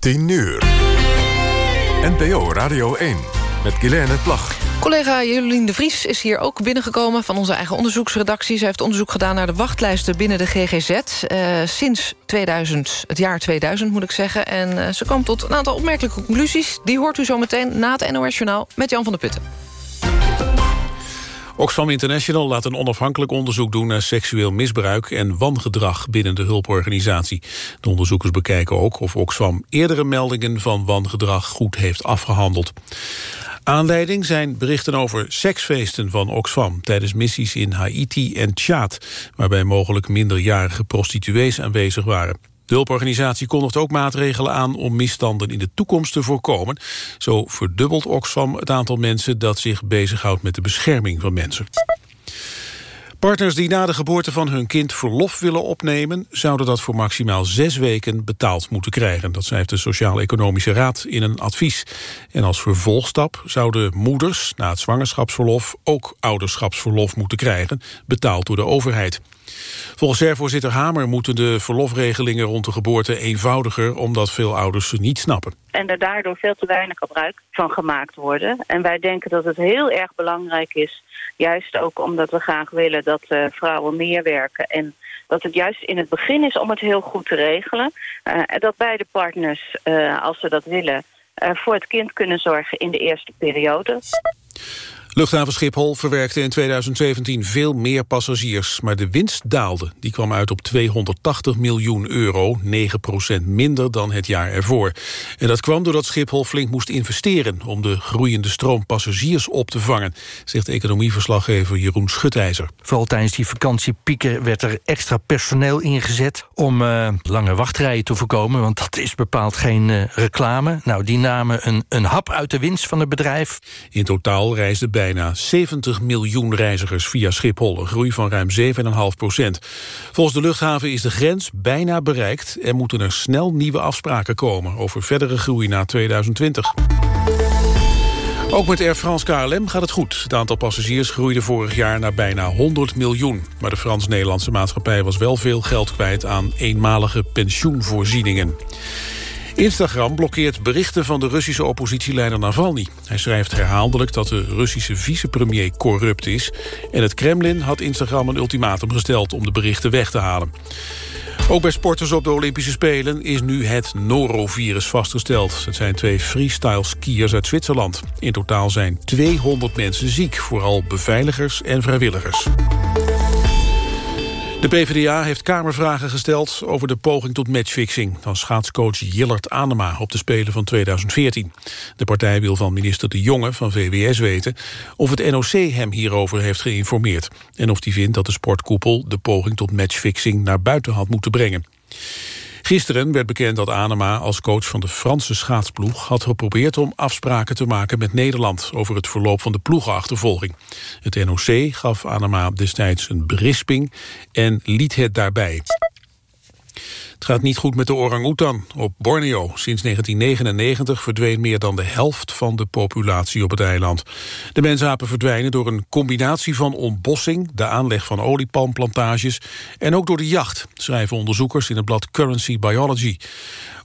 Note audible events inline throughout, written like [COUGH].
10 uur. NPO Radio 1 met Guilaine Plag. Collega Jolien de Vries is hier ook binnengekomen... van onze eigen onderzoeksredactie. Zij heeft onderzoek gedaan naar de wachtlijsten binnen de GGZ... Uh, sinds 2000, het jaar 2000 moet ik zeggen. En uh, ze kwam tot een aantal opmerkelijke conclusies. Die hoort u zo meteen na het NOS Journaal met Jan van der Putten. Oxfam International laat een onafhankelijk onderzoek doen naar seksueel misbruik en wangedrag binnen de hulporganisatie. De onderzoekers bekijken ook of Oxfam eerdere meldingen van wangedrag goed heeft afgehandeld. Aanleiding zijn berichten over seksfeesten van Oxfam... tijdens missies in Haiti en Tjaad... waarbij mogelijk minderjarige prostituees aanwezig waren. De hulporganisatie kondigt ook maatregelen aan om misstanden in de toekomst te voorkomen. Zo verdubbelt Oxfam het aantal mensen dat zich bezighoudt met de bescherming van mensen. Partners die na de geboorte van hun kind verlof willen opnemen... zouden dat voor maximaal zes weken betaald moeten krijgen. Dat schrijft de Sociaal-Economische Raad in een advies. En als vervolgstap zouden moeders na het zwangerschapsverlof... ook ouderschapsverlof moeten krijgen, betaald door de overheid. Volgens SER-voorzitter Hamer moeten de verlofregelingen rond de geboorte eenvoudiger... omdat veel ouders ze niet snappen. En er daardoor veel te weinig gebruik van gemaakt worden. En wij denken dat het heel erg belangrijk is... juist ook omdat we graag willen dat uh, vrouwen meer werken... en dat het juist in het begin is om het heel goed te regelen. Uh, dat beide partners, uh, als ze dat willen... voor het kind kunnen zorgen in de eerste periode. Luchthaven Schiphol verwerkte in 2017 veel meer passagiers, maar de winst daalde. Die kwam uit op 280 miljoen euro, 9% minder dan het jaar ervoor. En dat kwam doordat Schiphol flink moest investeren om de groeiende stroom passagiers op te vangen, zegt economieverslaggever Jeroen Schutijzer. Vooral tijdens die vakantiepieken werd er extra personeel ingezet om uh, lange wachtrijen te voorkomen, want dat is bepaald geen uh, reclame. Nou, die namen een, een hap uit de winst van het bedrijf. In totaal reisden bijna 70 miljoen reizigers via Schiphol. Een groei van ruim 7,5 procent. Volgens de luchthaven is de grens bijna bereikt... en moeten er snel nieuwe afspraken komen... over verdere groei na 2020. Ook met Air France KLM gaat het goed. Het aantal passagiers groeide vorig jaar naar bijna 100 miljoen. Maar de Frans-Nederlandse maatschappij was wel veel geld kwijt... aan eenmalige pensioenvoorzieningen. Instagram blokkeert berichten van de Russische oppositieleider Navalny. Hij schrijft herhaaldelijk dat de Russische vicepremier corrupt is... en het Kremlin had Instagram een ultimatum gesteld om de berichten weg te halen. Ook bij sporters op de Olympische Spelen is nu het norovirus vastgesteld. Het zijn twee freestyle skiers uit Zwitserland. In totaal zijn 200 mensen ziek, vooral beveiligers en vrijwilligers. De PvdA heeft Kamervragen gesteld over de poging tot matchfixing... van schaatscoach Jillard Anema op de Spelen van 2014. De partij wil van minister De Jonge van VWS weten... of het NOC hem hierover heeft geïnformeerd... en of hij vindt dat de sportkoepel de poging tot matchfixing naar buiten had moeten brengen. Gisteren werd bekend dat Anema als coach van de Franse schaatsploeg... had geprobeerd om afspraken te maken met Nederland... over het verloop van de ploegenachtervolging. Het NOC gaf Anema destijds een berisping en liet het daarbij. Het gaat niet goed met de orang-oetan op Borneo. Sinds 1999 verdween meer dan de helft van de populatie op het eiland. De mensapen verdwijnen door een combinatie van ontbossing... de aanleg van oliepalmplantages en ook door de jacht... schrijven onderzoekers in het blad Currency Biology.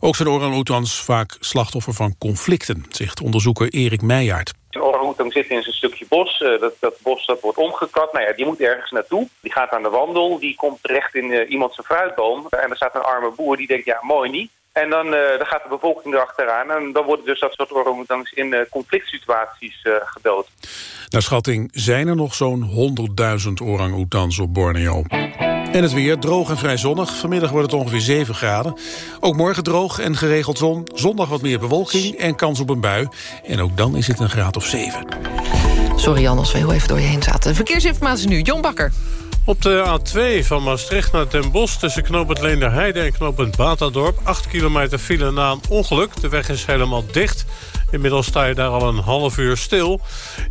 Ook zijn orang-oetans vaak slachtoffer van conflicten... zegt onderzoeker Erik Meijaert. Een orang-oetang zit in zijn stukje bos. Uh, dat, dat bos dat wordt omgekat. Nou ja, die moet ergens naartoe. Die gaat aan de wandel. Die komt terecht in uh, iemand zijn fruitboom. En er staat een arme boer die denkt, ja, mooi niet. En dan, uh, dan gaat de bevolking erachteraan. En dan worden dus dat soort orang-oetangs in conflict situaties gedood. Naar schatting zijn er nog zo'n 100.000 orang-oetans op Borneo. En het weer, droog en vrij zonnig. Vanmiddag wordt het ongeveer 7 graden. Ook morgen droog en geregeld zon. Zondag wat meer bewolking en kans op een bui. En ook dan is het een graad of 7. Sorry Jan, als we heel even door je heen zaten. Verkeersinformatie nu, Jon Bakker. Op de A2 van Maastricht naar Den Bosch... tussen knooppunt Leenderheide en knooppunt Batadorp... 8 kilometer file na een ongeluk. De weg is helemaal dicht. Inmiddels sta je daar al een half uur stil.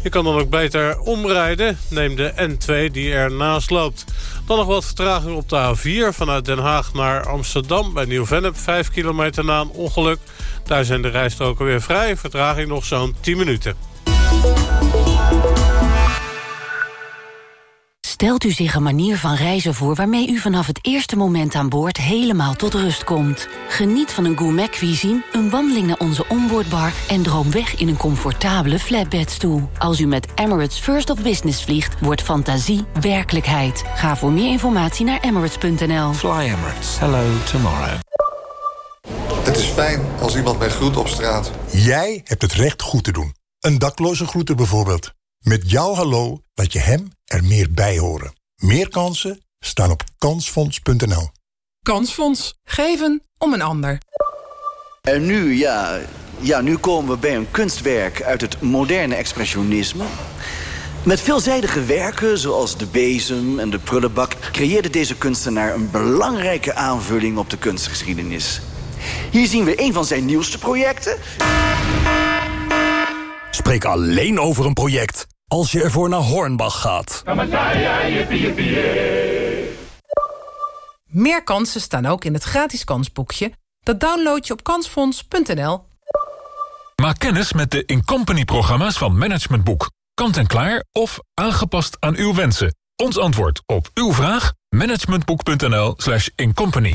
Je kan dan ook beter omrijden. Neem de N2 die ernaast loopt. Dan nog wat vertraging op de A4 vanuit Den Haag naar Amsterdam... bij Nieuw-Vennep, 5 kilometer na een ongeluk. Daar zijn de rijstroken weer vrij. Vertraging nog zo'n 10 minuten. Stelt u zich een manier van reizen voor... waarmee u vanaf het eerste moment aan boord helemaal tot rust komt. Geniet van een gourmet cuisine, een wandeling naar onze onboardbar... en droom weg in een comfortabele flatbedstoel. Als u met Emirates First of Business vliegt, wordt fantasie werkelijkheid. Ga voor meer informatie naar emirates.nl. Fly Emirates. Hello tomorrow. Het is fijn als iemand mij groet op straat. Jij hebt het recht goed te doen. Een dakloze groeten bijvoorbeeld. Met jouw hallo laat je hem er meer bij horen. Meer kansen staan op kansfonds.nl. Kansfonds. Geven om een ander. En nu, ja, ja, nu komen we bij een kunstwerk uit het moderne expressionisme. Met veelzijdige werken, zoals de bezem en de prullenbak... creëerde deze kunstenaar een belangrijke aanvulling op de kunstgeschiedenis. Hier zien we een van zijn nieuwste projecten. Spreek alleen over een project als je ervoor naar Hornbach gaat. Meer kansen staan ook in het gratis kansboekje. Dat download je op kansfonds.nl. Maak kennis met de Incompany-programma's van Management Boek. Kant en klaar of aangepast aan uw wensen. Ons antwoord op uw vraag? managementboek.nl slash incompany.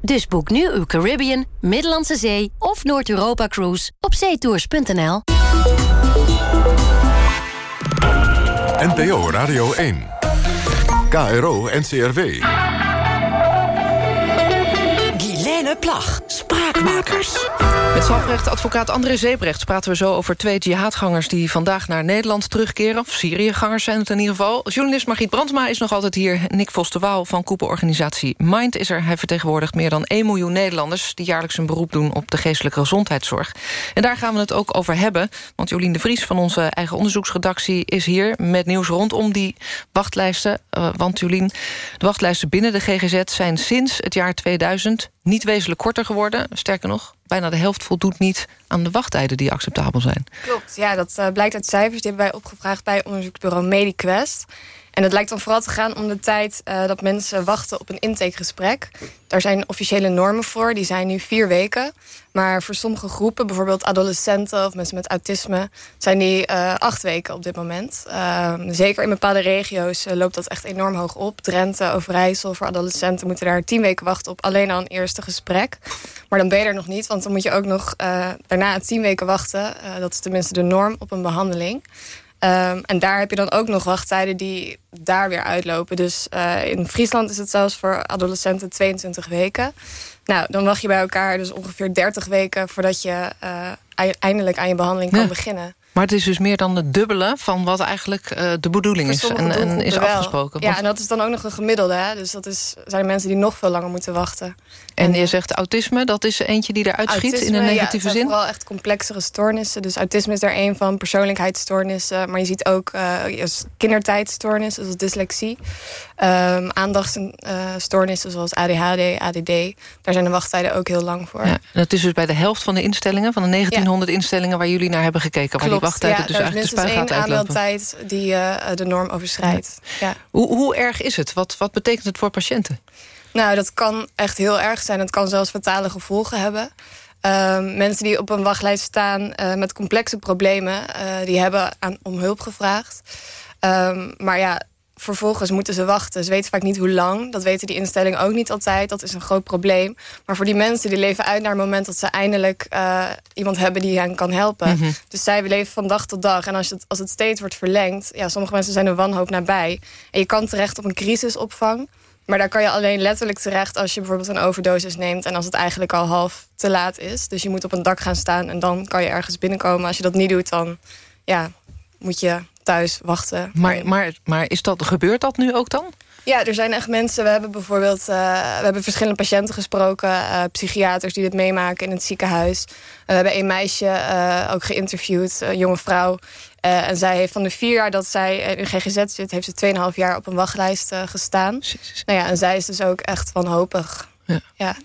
Dus boek nu uw Caribbean, Middellandse Zee of Noord-Europa Cruise op zeetours.nl. NPO Radio 1. KRO NCRW. Plag, Spraakmakers. Met strafrechtadvocaat André Zeebrecht praten we zo over twee jihadgangers... die vandaag naar Nederland terugkeren. Of Syriëgangers zijn het in ieder geval. Journalist Margriet Brandsma is nog altijd hier. Nick Vos de van koepelorganisatie Mind is er. Hij vertegenwoordigt meer dan 1 miljoen Nederlanders... die jaarlijks een beroep doen op de geestelijke gezondheidszorg. En daar gaan we het ook over hebben. Want Jolien de Vries van onze eigen onderzoeksredactie is hier... met nieuws rondom die wachtlijsten. Uh, want Jolien, de wachtlijsten binnen de GGZ zijn sinds het jaar 2000 niet wezenlijk korter geworden. Sterker nog, bijna de helft voldoet niet aan de wachttijden die acceptabel zijn. Klopt, ja, dat uh, blijkt uit cijfers. Die hebben wij opgevraagd bij onderzoeksbureau MediQuest. En het lijkt dan vooral te gaan om de tijd uh, dat mensen wachten op een intakegesprek. Daar zijn officiële normen voor, die zijn nu vier weken. Maar voor sommige groepen, bijvoorbeeld adolescenten of mensen met autisme... zijn die uh, acht weken op dit moment. Uh, zeker in bepaalde regio's loopt dat echt enorm hoog op. Drenthe, Overijssel, voor adolescenten moeten daar tien weken wachten... op alleen al een eerste gesprek. Maar dan ben je er nog niet, want dan moet je ook nog daarna tien weken wachten. dat is tenminste de norm op een behandeling. Um, en daar heb je dan ook nog wachttijden die daar weer uitlopen. Dus uh, in Friesland is het zelfs voor adolescenten 22 weken. Nou, dan wacht je bij elkaar dus ongeveer 30 weken... voordat je uh, eindelijk aan je behandeling kan beginnen. Maar het is dus meer dan het dubbele van wat eigenlijk uh, de bedoeling is en, en is afgesproken. Ja, en dat is dan ook nog een gemiddelde. Hè? Dus dat is, zijn mensen die nog veel langer moeten wachten. En, je zegt autisme, dat is eentje die eruit schiet in een negatieve ja, zin? vooral echt complexere stoornissen. Dus autisme is daar een van, persoonlijkheidsstoornissen. Maar je ziet ook uh, kindertijdstoornissen, zoals dyslexie. Um, aandachtsstoornissen, zoals ADHD, ADD. Daar zijn de wachttijden ook heel lang voor. Ja, dat is dus bij de helft van de instellingen... van de 1900 ja. instellingen waar jullie naar hebben gekeken... Waar die wachttijd ja, dus eigenlijk de spuigaat uitlopen. aanmeldtijd die uh, de norm overschrijdt. Ja. Ja. Hoe, hoe erg is het? Wat, wat betekent het voor patiënten? Nou, dat kan echt heel erg zijn. Het kan zelfs fatale gevolgen hebben. Uh, mensen die op een wachtlijst staan uh, met complexe problemen... Uh, die hebben aan, om hulp gevraagd. Um, maar ja, vervolgens moeten ze wachten. Ze weten vaak niet hoe lang. Dat weten die instellingen ook niet altijd. Dat is een groot probleem. Maar voor die mensen die leven uit naar het moment... dat ze eindelijk uh, iemand hebben die hen kan helpen. Mm -hmm. Dus zij leven van dag tot dag. En als het, als het steeds wordt verlengd... ja, sommige mensen zijn er wanhoop nabij. En je kan terecht op een crisisopvang... Maar daar kan je alleen letterlijk terecht als je bijvoorbeeld een overdosis neemt... en als het eigenlijk al half te laat is. Dus je moet op een dak gaan staan en dan kan je ergens binnenkomen. Als je dat niet doet, dan ja, moet je thuis wachten. Maar, maar, maar is dat, gebeurt dat nu ook dan? Ja, er zijn echt mensen. We hebben bijvoorbeeld uh, we hebben verschillende patiënten gesproken. Uh, psychiaters die dit meemaken in het ziekenhuis. Uh, we hebben een meisje ook geïnterviewd, een jonge vrouw. en zij heeft van de vier jaar dat zij in GGZ zit... heeft ze 2,5 jaar op een wachtlijst gestaan. Nou ja, en zij is dus ook echt wanhopig. Ja. ja.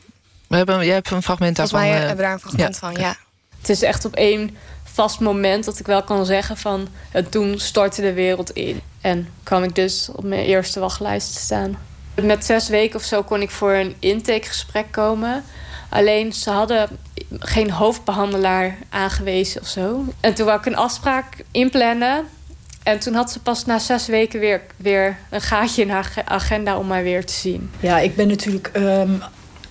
We hebben, jij hebt een fragment daarvan. Volgens mij hebben we daar een fragment van, ja. Het is echt op één vast moment dat ik wel kan zeggen van... toen stortte de wereld in. En kwam ik dus op mijn eerste wachtlijst staan. Met zes weken of zo kon ik voor een intakegesprek komen. Alleen ze hadden geen hoofdbehandelaar aangewezen of zo. En toen wou ik een afspraak inplannen. En toen had ze pas na zes weken weer, weer een gaatje in haar agenda om mij weer te zien. Ja, ik ben natuurlijk um,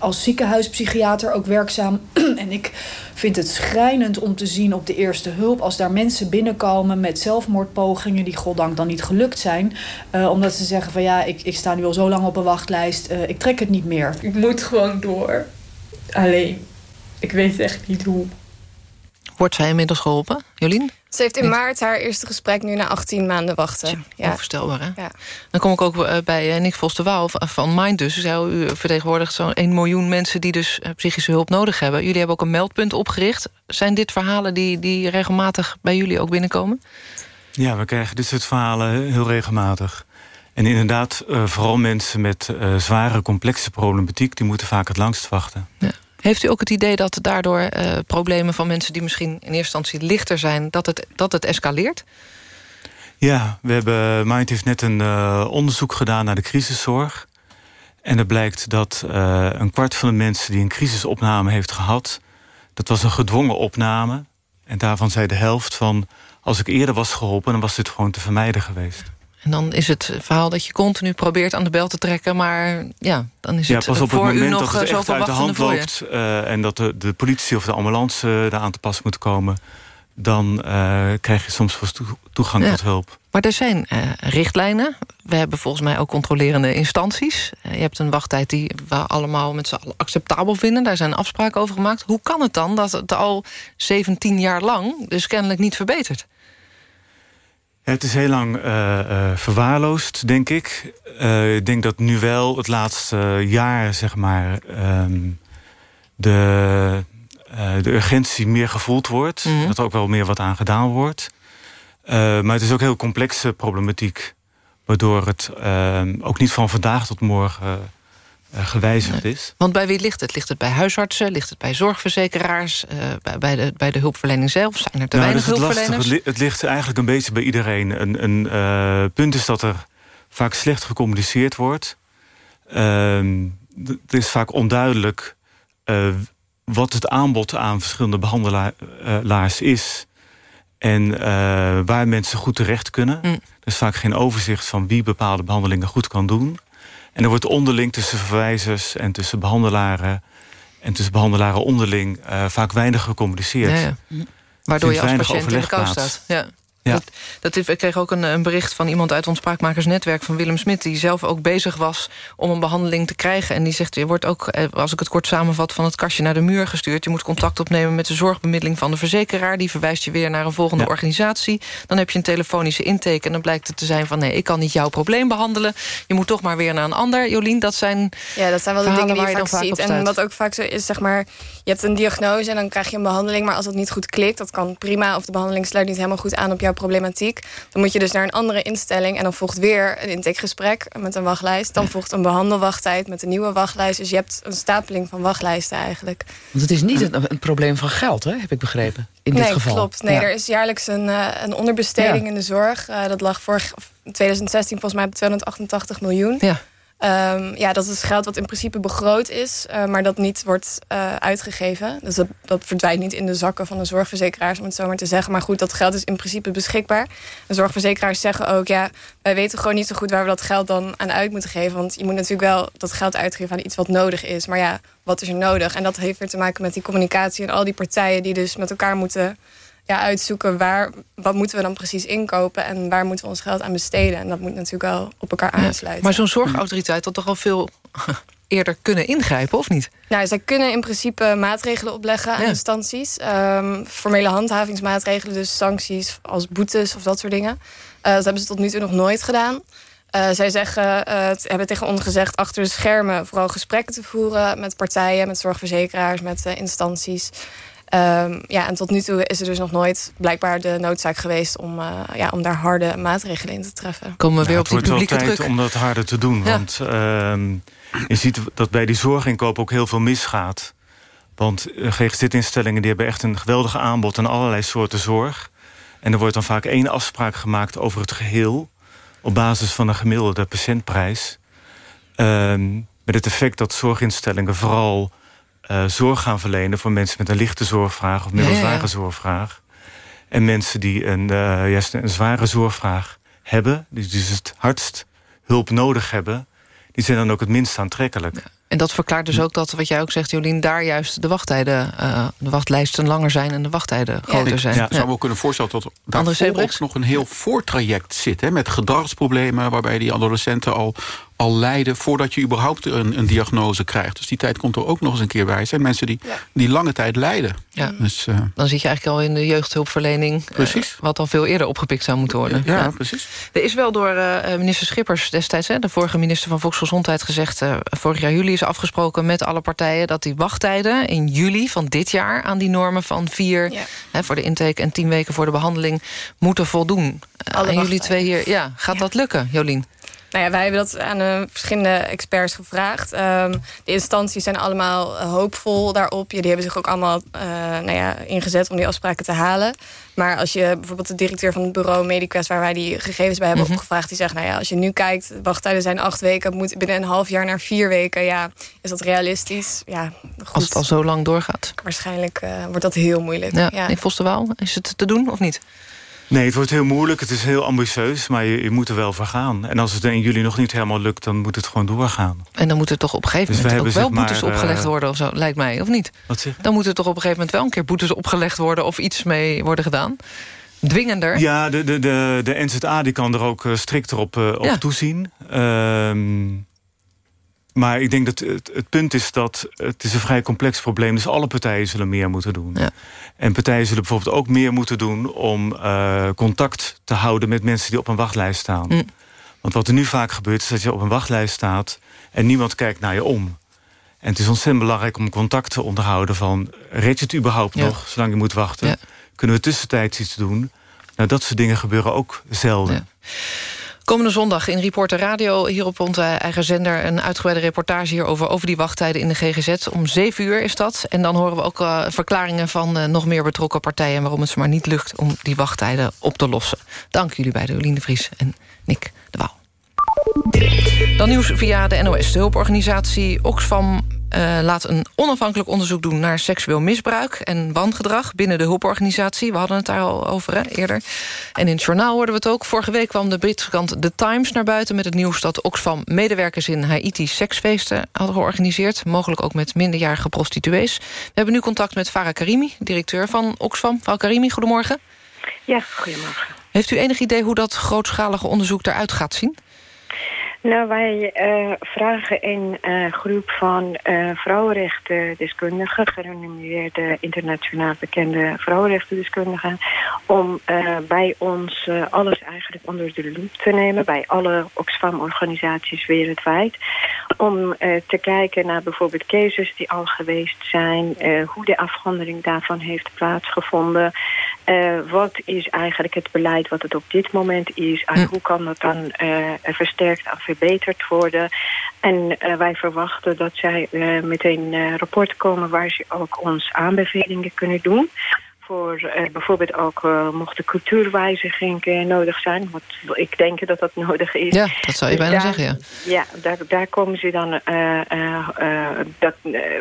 als ziekenhuispsychiater ook werkzaam. [CLEARS THROAT] en ik vind het schrijnend om te zien op de eerste hulp... als daar mensen binnenkomen met zelfmoordpogingen... die goddank dan niet gelukt zijn. Uh, omdat ze zeggen van ja, ik, ik sta nu al zo lang op een wachtlijst. Uh, ik trek het niet meer. Ik moet gewoon door. Alleen, ik weet echt niet hoe. Wordt zij inmiddels geholpen, Jolien? Ze heeft in maart haar eerste gesprek nu na 18 maanden wachten. ja. Onvoorstelbaar, hè? Ja. Dan kom ik ook eh, bij eh, Nick Vos de Waal van Mind dus. U vertegenwoordigt zo'n 1 miljoen mensen die dus eh, psychische hulp nodig hebben. Jullie hebben ook een meldpunt opgericht. Zijn dit verhalen die, die regelmatig bij jullie ook binnenkomen? Ja, we krijgen dit soort verhalen heel regelmatig. En inderdaad, vooral mensen met zware, complexe problematiek... die moeten vaak het langst wachten. Ja. Heeft u ook het idee dat daardoor uh, problemen van mensen... die misschien in eerste instantie lichter zijn, dat het, dat het escaleert? Ja, we hebben, Mind heeft net een uh, onderzoek gedaan naar de crisiszorg. En er blijkt dat uh, een kwart van de mensen die een crisisopname heeft gehad... dat was een gedwongen opname. En daarvan zei de helft van... als ik eerder was geholpen, dan was dit gewoon te vermijden geweest. En dan is het verhaal dat je continu probeert aan de bel te trekken... maar ja, dan is ja, het pas op voor het moment u nog dat het echt uit de hand loopt... Uh, en dat de, de politie of de ambulance uh, daar aan te pas moet komen... dan uh, krijg je soms toegang ja. tot hulp. Maar er zijn richtlijnen. We hebben volgens mij ook controlerende instanties. je hebt een wachttijd die we allemaal met z'n allen acceptabel vinden. Daar zijn afspraken over gemaakt. Hoe kan het dan dat het al 17 jaar lang... dus kennelijk niet verbetert? Het is heel lang uh, uh, verwaarloosd, denk ik. Uh, ik denk dat nu wel het laatste jaar, zeg maar... Um, de, de urgentie meer gevoeld wordt. Mm -hmm. Dat er ook wel meer wat aan gedaan wordt. maar het is ook heel complexe problematiek. Waardoor het ehm, ook niet van vandaag tot morgen gewijzigd nee. is. Want bij wie ligt het? Ligt het bij huisartsen? Ligt het bij zorgverzekeraars? Uh, bij, de, bij de hulpverlening zelf? Zijn er te nou, weinig het hulpverleners? Het ligt eigenlijk een beetje bij iedereen. Een, een uh, punt is dat er vaak slecht gecommuniceerd wordt. Ehm, het is vaak onduidelijk wat het aanbod aan verschillende behandelaars is... en waar mensen goed terecht kunnen. Mm. Er is vaak geen overzicht van wie bepaalde behandelingen goed kan doen... En er wordt onderling tussen verwijzers en tussen behandelaren... en tussen behandelaren onderling uh, vaak weinig gecommuniceerd. Ja, ja. Waardoor je als patiënt in de kou staat. Ja. Ja. Dat, dat, ik kreeg ook een, een, bericht van iemand uit ons spraakmakersnetwerk... van Willem Smit, die zelf ook bezig was om een behandeling te krijgen. En die zegt, je wordt ook, eh, als ik het kort samenvat... van het kastje naar de muur gestuurd. Je moet contact opnemen met de zorgbemiddeling van de verzekeraar. Die verwijst je weer naar een volgende ja. organisatie. Dan heb je een telefonische intake en dan blijkt het te zijn van... nee, ik kan niet jouw probleem behandelen. Je moet toch maar weer naar een ander. Jolien, dat zijn Ja, dat zijn wel de dingen die je, je vaak ziet. En wat ook vaak zo is, zeg maar... je hebt een diagnose en dan krijg je een behandeling... maar als dat niet goed klikt, dat kan prima... of de behandeling sluit niet helemaal goed aan op jouw problematiek... dan moet je dus naar een andere instelling... en dan volgt weer een intakegesprek met een wachtlijst. Dan volgt een behandelwachttijd met een nieuwe wachtlijst. Dus je hebt een stapeling van wachtlijsten eigenlijk. Want het is niet een, een probleem van geld, hè, heb ik begrepen, in nee, dit geval. klopt. Nee, ja. er is jaarlijks een, uh, een onderbesteding ja. in de zorg. Uh, dat lag vorig 2016 volgens mij op 288 miljoen. Ja. Um, ja, dat is geld wat in principe begroot is, uh, maar dat niet wordt uh, uitgegeven. Dus dat, dat, verdwijnt niet in de zakken van de zorgverzekeraars, om het zo maar te zeggen. Maar goed, dat geld is in principe beschikbaar. De zorgverzekeraars zeggen ook, ja, wij weten gewoon niet zo goed waar we dat geld dan aan uit moeten geven. Want je moet natuurlijk wel dat geld uitgeven aan iets wat nodig is. Maar ja, wat is er nodig? En dat heeft weer te maken met die communicatie en al die partijen die dus met elkaar moeten ja, uitzoeken waar, wat moeten we dan precies inkopen en waar moeten we ons geld aan besteden. En dat moet natuurlijk wel op elkaar aansluiten. Ja, maar zo'n zorgautoriteit had toch al veel [LAUGHS] eerder kunnen ingrijpen, of niet? Nou, zij kunnen in principe maatregelen opleggen aan ja. instanties. Um, formele handhavingsmaatregelen, dus sancties als boetes of dat soort dingen. dat hebben ze tot nu toe nog nooit gedaan. zij zeggen, hebben tegen ons gezegd achter de schermen vooral gesprekken te voeren met partijen, met zorgverzekeraars, met instanties. Um, ja, en tot nu toe is er dus nog nooit blijkbaar de noodzaak geweest... om, uh, ja, om daar harde maatregelen in te treffen. Komen we weer op die publieke druk. Het wordt wel tijd om dat harder te doen. Ja. Want uh, je ziet dat bij die zorginkoop ook heel veel misgaat. Want uh, GGZ-instellingen die hebben echt een geweldig aanbod... aan allerlei soorten zorg. En er wordt dan vaak één afspraak gemaakt over het geheel... op basis van een gemiddelde patiëntprijs. Uh, met het effect dat zorginstellingen vooral uh, zorg gaan verlenen... voor mensen met een lichte zorgvraag of middelzware ja, ja. zorgvraag. En mensen die een, uh, juist een zware zorgvraag hebben... die dus het hardst hulp nodig hebben... die zijn dan ook het minst aantrekkelijk. En dat verklaart dus ook dat, wat jij ook zegt, Jolien... daar juist de wachttijden, uh, de wachtlijsten langer zijn... en de wachttijden groter zijn. Ja, zou me ook kunnen voorstellen dat daar ook nog een heel voortraject zit... Hè, met gedragsproblemen, waarbij die adolescenten al al lijden voordat je überhaupt een, een, diagnose krijgt. Dus die tijd komt er ook nog eens een keer bij. Er zijn mensen die, die lange tijd lijden. Ja. Dus, uh, dan zit je eigenlijk al in de jeugdhulpverlening... Eh, precies. Uh, wat al veel eerder opgepikt zou moeten worden. Ja, ja. precies. Er is wel door uh, minister Schippers destijds... Hè, de vorige minister van Volksgezondheid gezegd... vorig jaar juli is afgesproken met alle partijen... dat die wachttijden in juli van dit jaar... aan die normen van vier ja. hè, voor de intake... en tien weken voor de behandeling moeten voldoen. en jullie twee hier, ja, gaat dat lukken, Jolien? Nou ja, wij hebben dat aan uh, verschillende experts gevraagd. Um, de instanties zijn allemaal uh, hoopvol daarop. Jullie hebben zich ook allemaal uh, nou ja, ingezet om die afspraken te halen. Maar als je bijvoorbeeld de directeur van het bureau Mediquest... waar wij die gegevens bij hebben mm -hmm. opgevraagd... die zegt, nou ja, als je nu kijkt, wachttijden zijn acht weken... moet binnen een half jaar naar vier weken. Ja, is dat realistisch? Ja, goed. Als het al zo lang doorgaat. Waarschijnlijk wordt dat heel moeilijk. Ja, ja. In Vosterwaal, is het te doen of niet? Nee, het wordt heel moeilijk. Het is heel ambitieus, maar je, je, moet er wel voor gaan. En als het in jullie nog niet helemaal lukt, dan moet het gewoon doorgaan. En dan moet er toch op een gegeven dus moment ook wel boetes maar, opgelegd worden, of zo, lijkt mij, of niet? Wat zeg je? Dan moet er toch op een gegeven moment wel een keer boetes opgelegd worden... of iets mee worden gedaan? Dwingender? Ja, de, de, de, de NZA die kan er ook uh, strikter op, uh, op ja. toezien. Ehm maar ik denk dat het, het, punt is dat het is een vrij complex probleem. Dus alle partijen zullen meer moeten doen. Ja. En partijen zullen bijvoorbeeld ook meer moeten doen... om uh, contact te houden met mensen die op een wachtlijst staan. Mm. Want wat er nu vaak gebeurt is dat je op een wachtlijst staat... en niemand kijkt naar je om. En het is ontzettend belangrijk om contact te onderhouden van... red je het überhaupt ja. nog, zolang je moet wachten? Ja. Kunnen we tussentijds iets doen? Nou, dat soort dingen gebeuren ook zelden. Komende zondag in Reporter Radio, hier op onze eigen zender... een uitgebreide reportage hierover over die wachttijden in de GGZ. Om zeven uur is dat. En dan horen we ook uh, verklaringen van uh, nog meer betrokken partijen... waarom het ze maar niet lukt om die wachttijden op te lossen. Dank jullie beiden, Jolien de Vries en Nick de Waal. Dan nieuws via de NOS. De hulporganisatie Oxfam uh, laat een onafhankelijk onderzoek doen... naar seksueel misbruik en wangedrag binnen de hulporganisatie. We hadden het daar al over hè, eerder. En in het journaal hoorden we het ook. Vorige week kwam de Britse krant The Times naar buiten... met het nieuws dat Oxfam medewerkers in Haiti seksfeesten hadden georganiseerd. Mogelijk ook met minderjarige prostituees. We hebben nu contact met Farah Karimi, directeur van Oxfam. Mevrouw Karimi, goedemorgen. Ja, goedemorgen. Heeft u enig idee hoe dat grootschalige onderzoek eruit gaat zien? Nou, wij uh, vragen een uh, groep van uh, vrouwenrechtendeskundigen, gerenommeerde internationaal bekende vrouwenrechtendeskundigen, om bij ons alles eigenlijk onder de loep te nemen, bij alle Oxfam-organisaties wereldwijd, om te kijken naar bijvoorbeeld cases die al geweest zijn, hoe de afhandeling daarvan heeft plaatsgevonden, wat is eigenlijk het beleid wat het op dit moment is en hoe kan dat dan versterkt en verbeterd worden. En wij verwachten dat zij met een uh, rapport komen waar ze ook ons aanbevelingen kunnen doen. Voor bijvoorbeeld ook mocht de cultuurwijziging nodig zijn. Want ik denk dat dat nodig is. Ja, dat zou je bijna daar, zeggen, ja. Ja, daar, daar komen ze dan... dat,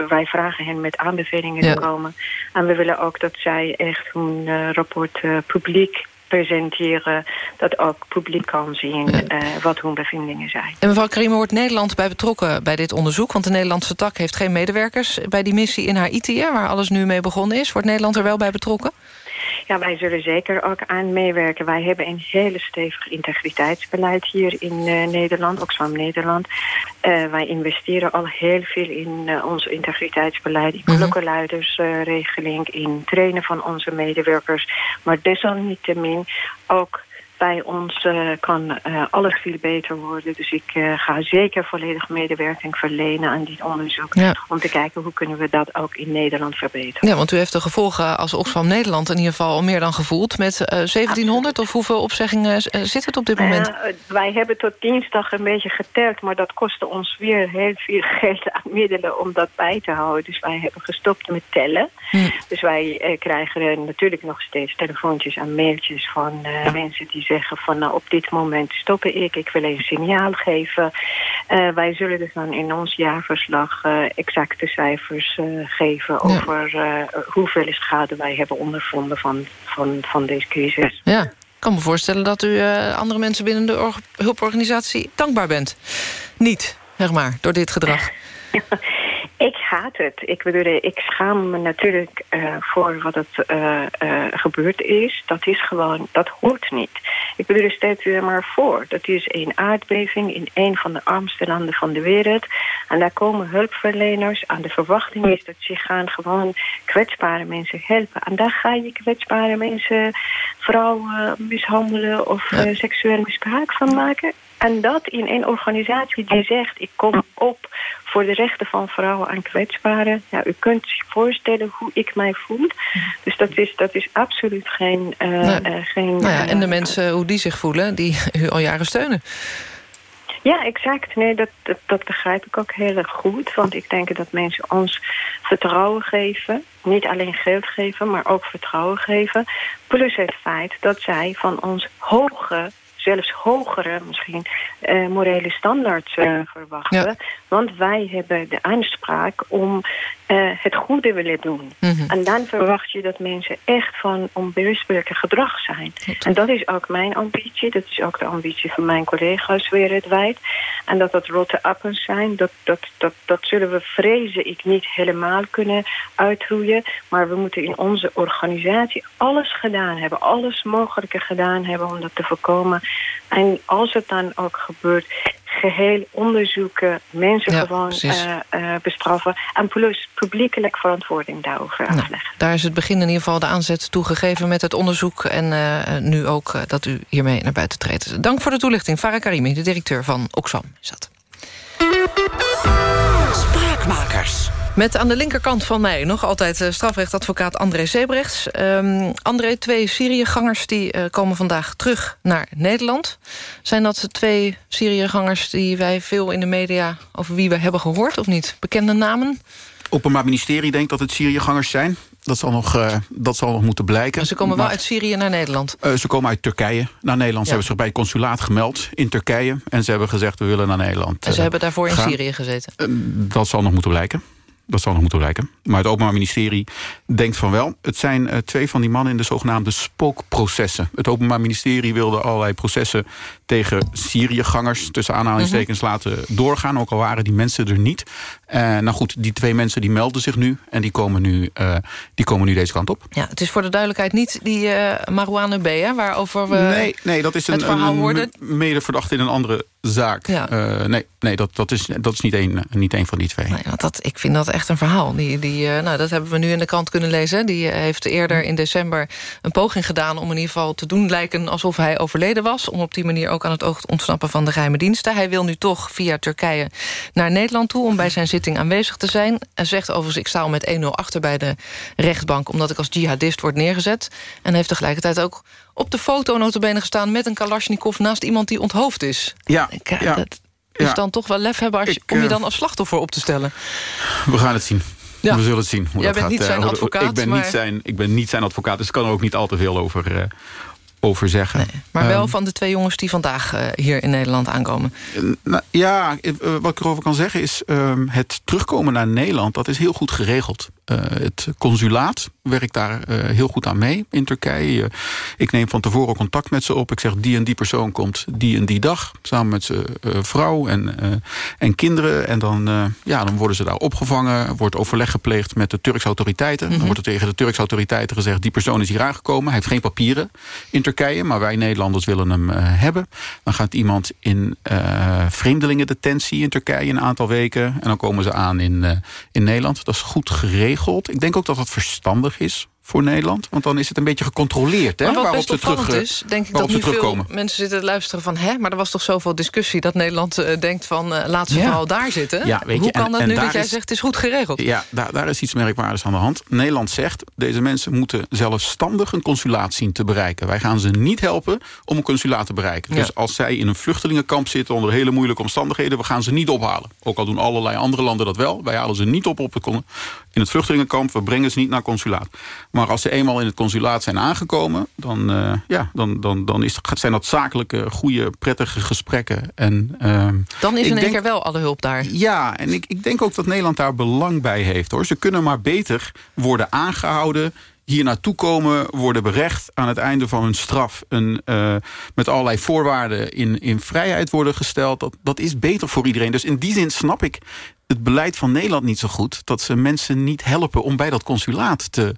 wij vragen hen met aanbevelingen Ja. te komen. En we willen ook dat zij echt hun rapport publiek presenteren... dat ook publiek kan zien eh, wat hun bevindingen zijn. En mevrouw Karima, wordt Nederland bij betrokken bij dit onderzoek? Want de Nederlandse tak heeft geen medewerkers bij die missie in Haiti... hè, waar alles nu mee begonnen is. Wordt Nederland er wel bij betrokken? Ja, wij zullen zeker ook aan meewerken. Wij hebben een hele stevig integriteitsbeleid hier in uh, Nederland, Oxfam Nederland. Uh, wij investeren al heel veel in uh, ons integriteitsbeleid, in klokkenluidersregeling, in trainen van onze medewerkers. Maar desalniettemin ook bij ons uh, kan uh, alles veel beter worden. Dus ik uh, ga zeker volledig medewerking verlenen aan dit onderzoek. Ja. Om te kijken hoe kunnen we dat ook in Nederland verbeteren. Ja, want u heeft de gevolgen als Oxfam Nederland in ieder geval al meer dan gevoeld. Met 1700 of hoeveel opzeggingen zit het op dit moment? wij hebben tot dinsdag een beetje geteld. Maar dat kostte ons weer heel veel [LAUGHS] geld aan middelen om dat bij te houden. Dus wij hebben gestopt met tellen. Hm. Dus wij krijgen natuurlijk nog steeds telefoontjes en mailtjes van mensen die zeggen van nou op dit moment stoppen ik, ik wil een signaal geven. Uh, wij zullen dus dan in ons jaarverslag uh, exacte cijfers uh, geven over hoeveel schade wij hebben ondervonden van, van, van deze crisis. Ja. Ik kan me voorstellen dat u andere mensen binnen de hulporganisatie dankbaar bent. Niet, zeg maar, door dit gedrag. [LAUGHS] Ik haat het. Ik bedoel, ik schaam me natuurlijk uh, voor wat het uh, uh, gebeurd is. Dat is gewoon, dat hoort niet. Ik bedoel, stel u er maar voor. Dat is een aardbeving in een van de armste landen van de wereld. En daar komen hulpverleners. En de verwachting is dat ze gaan gewoon kwetsbare mensen helpen. En daar ga je kwetsbare mensen, vrouwen mishandelen of seksueel misbruik van maken. En dat in een organisatie die zegt... ik kom op voor de rechten van vrouwen en kwetsbaren. Ja, u kunt zich voorstellen hoe ik mij voel. Dus dat is, dat is absoluut geen... Uh, nee. uh, geen nou ja, en de mensen, hoe die zich voelen, die [LAUGHS] u al jaren steunen. Ja, exact. Nee, dat, dat, dat, begrijp ik ook heel erg goed. Want ik denk dat mensen ons vertrouwen geven. Niet alleen geld geven, maar ook vertrouwen geven. Plus het feit dat zij van ons hoge zelfs hogere misschien uh, morele standaards uh, verwachten. Ja. Want wij hebben de aanspraak om het goede willen doen. Mm -hmm. En dan verwacht je dat mensen echt van onberispelijke gedrag zijn. En dat is ook mijn ambitie. Dat is ook de ambitie van mijn collega's wereldwijd. En dat dat rotte appels zijn, dat, dat, dat, dat zullen we vrezen ik niet helemaal kunnen uitroeien. Maar we moeten in onze organisatie alles gedaan hebben. Alles mogelijke gedaan hebben om dat te voorkomen. En als het dan ook gebeurt, geheel onderzoeken, mensen ja, gewoon uh, uh, bestraffen... en plus publiekelijk verantwoording daarover nou, afleggen. Daar is het begin in ieder geval de aanzet toegegeven met het onderzoek... en uh, nu ook dat u hiermee naar buiten treedt. Dank voor de toelichting. Farah Karimi, de directeur van Oxfam, is dat. Spraakmakers. Met aan de linkerkant van mij nog altijd uh, strafrechtadvocaat André Sebrechts. Um, André, twee Syriëgangers die uh, komen vandaag terug naar Nederland. Zijn dat twee Syriëgangers die wij veel in de media... over wie we hebben gehoord of niet? Bekende namen? Openbaar Ministerie denkt dat het Syriëgangers zijn. Dat zal nog, uh, dat zal nog moeten blijken. En ze komen maar, wel uit Syrië naar Nederland? Uh, ze komen uit Turkije naar Nederland. Ja. Ze hebben zich bij het consulaat gemeld in Turkije. En ze hebben gezegd, we willen naar Nederland En ze uh, hebben daarvoor in. Syrië gezeten? dat zal nog moeten blijken. Dat zal nog moeten blijken. Maar het Openbaar Ministerie denkt van wel. Het zijn uh, twee van die mannen in de zogenaamde spookprocessen. Het Openbaar Ministerie wilde allerlei processen tegen Syriëgangers... tussen aanhalingstekens -hmm. laten doorgaan. Ook al waren die mensen er niet. Uh, nou goed, die twee mensen die melden zich nu. En die komen nu, uh, die komen nu deze kant op. Ja, het is voor de duidelijkheid niet die uh, Marouane B. Hè, waarover we nee, nee, dat is een, een medeverdachte in een andere zaak. Ja. Uh, nee, nee dat, dat, is, dat is niet één niet een van die twee. Nee, want dat, ik vind dat echt een verhaal. Die, die, uh, nou, dat hebben we nu in de krant kunnen lezen. Die heeft eerder in december een poging gedaan... om in ieder geval te doen lijken alsof hij overleden was. Om op die manier ook aan het oog te ontsnappen van de geheime diensten. Hij wil nu toch via Turkije naar Nederland toe... om bij zijn zitting aanwezig te zijn. En zegt overigens, ik sta al met 1-0 achter bij de rechtbank... omdat ik als jihadist word neergezet. En heeft tegelijkertijd ook op de foto notabene gestaan... met een Kalashnikov naast iemand die onthoofd is. Ja, ja. Dat is ja. dan toch wel lef hebben als je, Ik, om je uh, dan als slachtoffer op te stellen. We gaan het zien. Ja. We zullen het zien. Hoe Jij dat bent gaat, niet zijn uh, hoe- advocaat, Ik ben, maar- niet zijn, ik ben niet zijn advocaat, dus ik kan er ook niet al te veel over, uh, over zeggen. Maar wel Ehm, van de twee jongens die vandaag uh, hier in Nederland aankomen. Nou, ja, eh, wat ik erover kan zeggen is... Um, het terugkomen naar Nederland, dat is heel goed geregeld. Het consulaat werkt daar uh, heel goed aan mee in Turkije. Uh, ik neem van tevoren contact met ze op. Ik zeg, die en die persoon komt die en die dag. Samen met zijn vrouw en, en kinderen. En dan, ja, dan worden ze daar opgevangen. Er wordt overleg gepleegd met de Turkse autoriteiten. Mhm. Dan wordt er tegen de Turkse autoriteiten gezegd... die persoon is hier aangekomen. Hij heeft geen papieren in Turkije. Maar wij Nederlanders willen hem hebben. Dan gaat iemand in vreemdelingendetentie in Turkije een aantal weken. En dan komen ze aan in, in Nederland. Dat is goed geregeld. Ik denk ook dat dat verstandig is voor Nederland? Want dan is het een beetje gecontroleerd. Hè, waarop best ze terug, is, denk ik dat nu veel mensen zitten te luisteren van... hè, maar er was toch zoveel discussie dat Nederland uh, denkt van... Uh, laat ze ja. vooral daar zitten. Ja, weet je, Hoe kan en, dat en nu dat jij zegt, het is goed geregeld? Ja, daar, daar is iets merkwaardigs aan de hand. Nederland zegt, deze mensen moeten zelfstandig een consulaat zien te bereiken. Wij gaan ze niet helpen om een consulaat te bereiken. Dus als zij in een vluchtelingenkamp zitten onder hele moeilijke omstandigheden... we gaan ze niet ophalen. Ook al doen allerlei andere landen dat wel. Wij halen ze niet op, op het, in het vluchtelingenkamp. We brengen ze niet naar consulaat. Maar als ze eenmaal in het consulaat zijn aangekomen... dan, uh, ja, dan, dan, dan is, zijn dat zakelijke, goede, prettige gesprekken. En, uh, dan is in één keer wel alle hulp daar. Ja, en ik, ik denk ook dat Nederland daar belang bij heeft. hoor. Ze kunnen maar beter worden aangehouden hier naartoe komen, worden berecht aan het einde van hun straf... Een, uh, met allerlei voorwaarden in, in vrijheid worden gesteld. Dat, dat is beter voor iedereen. Dus in die zin snap ik het beleid van Nederland niet zo goed... dat ze mensen niet helpen om bij dat consulaat te,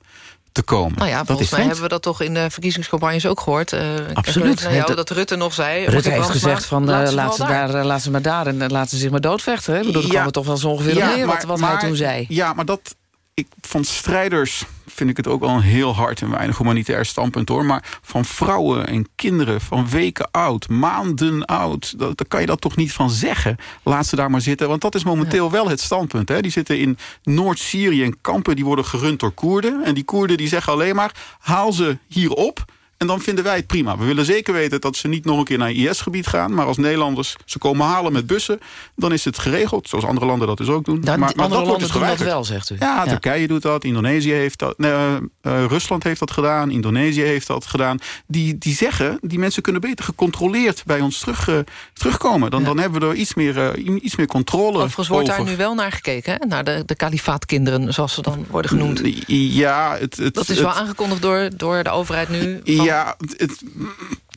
te komen. Nou ja, dat volgens mij hebben we dat toch in de verkiezingscampagnes ook gehoord. Uh, Absoluut. Jou, dat, dat Rutte nog zei. Rutte heeft gezegd van uh, laat, ze daar, uh, laat ze maar daar en laat ze zich maar doodvechten. Hè? Ik bedoel, dat ja, kwam toch wel zo ongeveer ja, neer, wat, wat maar, hij toen zei. Ja, maar dat, ik, van strijders vind ik het ook wel een heel hard en weinig humanitair standpunt hoor. Maar van vrouwen en kinderen, van weken oud, maanden oud, dat, daar kan je dat toch niet van zeggen. Laat ze daar maar zitten, want dat is momenteel wel het standpunt. Hè. Die zitten in Noord-Syrië in kampen, die worden gerund door Koerden. En die Koerden die zeggen alleen maar, haal ze hier op en dan vinden wij het prima. We willen zeker weten dat ze niet nog een keer naar IS-gebied gaan. Maar als Nederlanders ze komen halen met bussen... dan is het geregeld, zoals andere landen dat dus ook doen. maar, maar andere landen dus doen dat wel, zegt u. Ja, Turkije doet dat, Indonesië heeft dat... Nee, uh, Rusland heeft dat gedaan, Indonesië heeft dat gedaan. Die, die zeggen, die mensen kunnen beter gecontroleerd bij ons terug, uh, terugkomen. Dan, ja. dan hebben we er iets meer, iets meer controle Overigens wordt over. daar nu wel naar gekeken, hè? naar de, de kalifaatkinderen, zoals ze dan worden genoemd. Ja, het, het, dat is wel aangekondigd door, door de overheid nu. Van... Ja, het,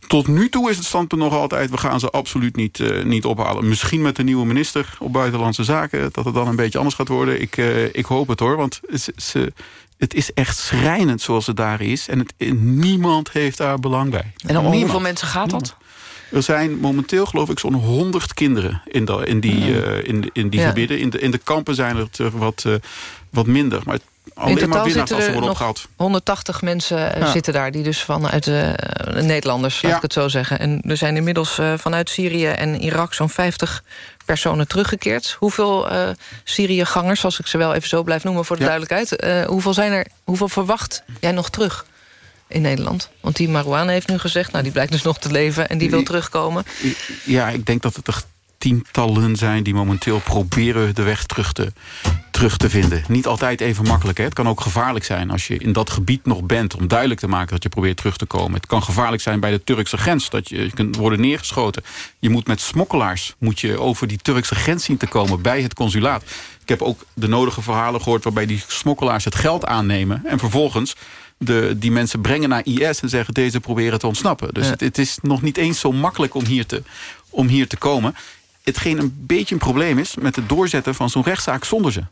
tot nu toe is het standpunt nog altijd... we gaan ze absoluut niet, uh, niet ophalen. Misschien met de nieuwe minister op Buitenlandse Zaken... dat het dan een beetje anders gaat worden. Ik, uh, ik hoop het hoor, want ze, ze, het is echt schrijnend zoals het daar is. En het, niemand heeft daar belang bij. En om hoeveel mensen gaat dat? Er zijn momenteel geloof ik zo'n 100 kinderen in, de, in die, uh, in, in die ja. gebieden. In de, in de kampen zijn het wat, wat minder. Maar alleen in maar als ze worden nog opgehaald. 180 mensen ja. zitten daar, die dus vanuit de uh, Nederlanders, laat ja. ik het zo zeggen. En er zijn inmiddels uh, vanuit Syrië en Irak zo'n 50 personen teruggekeerd. Hoeveel uh, Syriëgangers, als ik ze wel even zo blijf noemen voor de ja. duidelijkheid... hoeveel, zijn er, hoeveel verwacht jij nog terug? in Nederland? Want die Marouane heeft nu gezegd... nou, die blijkt dus nog te leven en die wil terugkomen. Ja, ik denk dat het er tientallen zijn die momenteel proberen de weg terug te, terug te vinden. Niet altijd even makkelijk. Hè? Het kan ook gevaarlijk zijn als je in dat gebied nog bent... om duidelijk te maken dat je probeert terug te komen. Het kan gevaarlijk zijn bij de Turkse grens. Dat je, je kunt worden neergeschoten. Je moet met smokkelaars moet je over die Turkse grens zien te komen... bij het consulaat. Ik heb ook de nodige verhalen gehoord... waarbij die smokkelaars het geld aannemen... en vervolgens de, die mensen brengen naar IS en zeggen... deze proberen te ontsnappen. Dus ja. het, het is nog niet eens zo makkelijk om hier te, om hier te komen hetgeen een beetje een probleem is... met het doorzetten van zo'n rechtszaak zonder ze.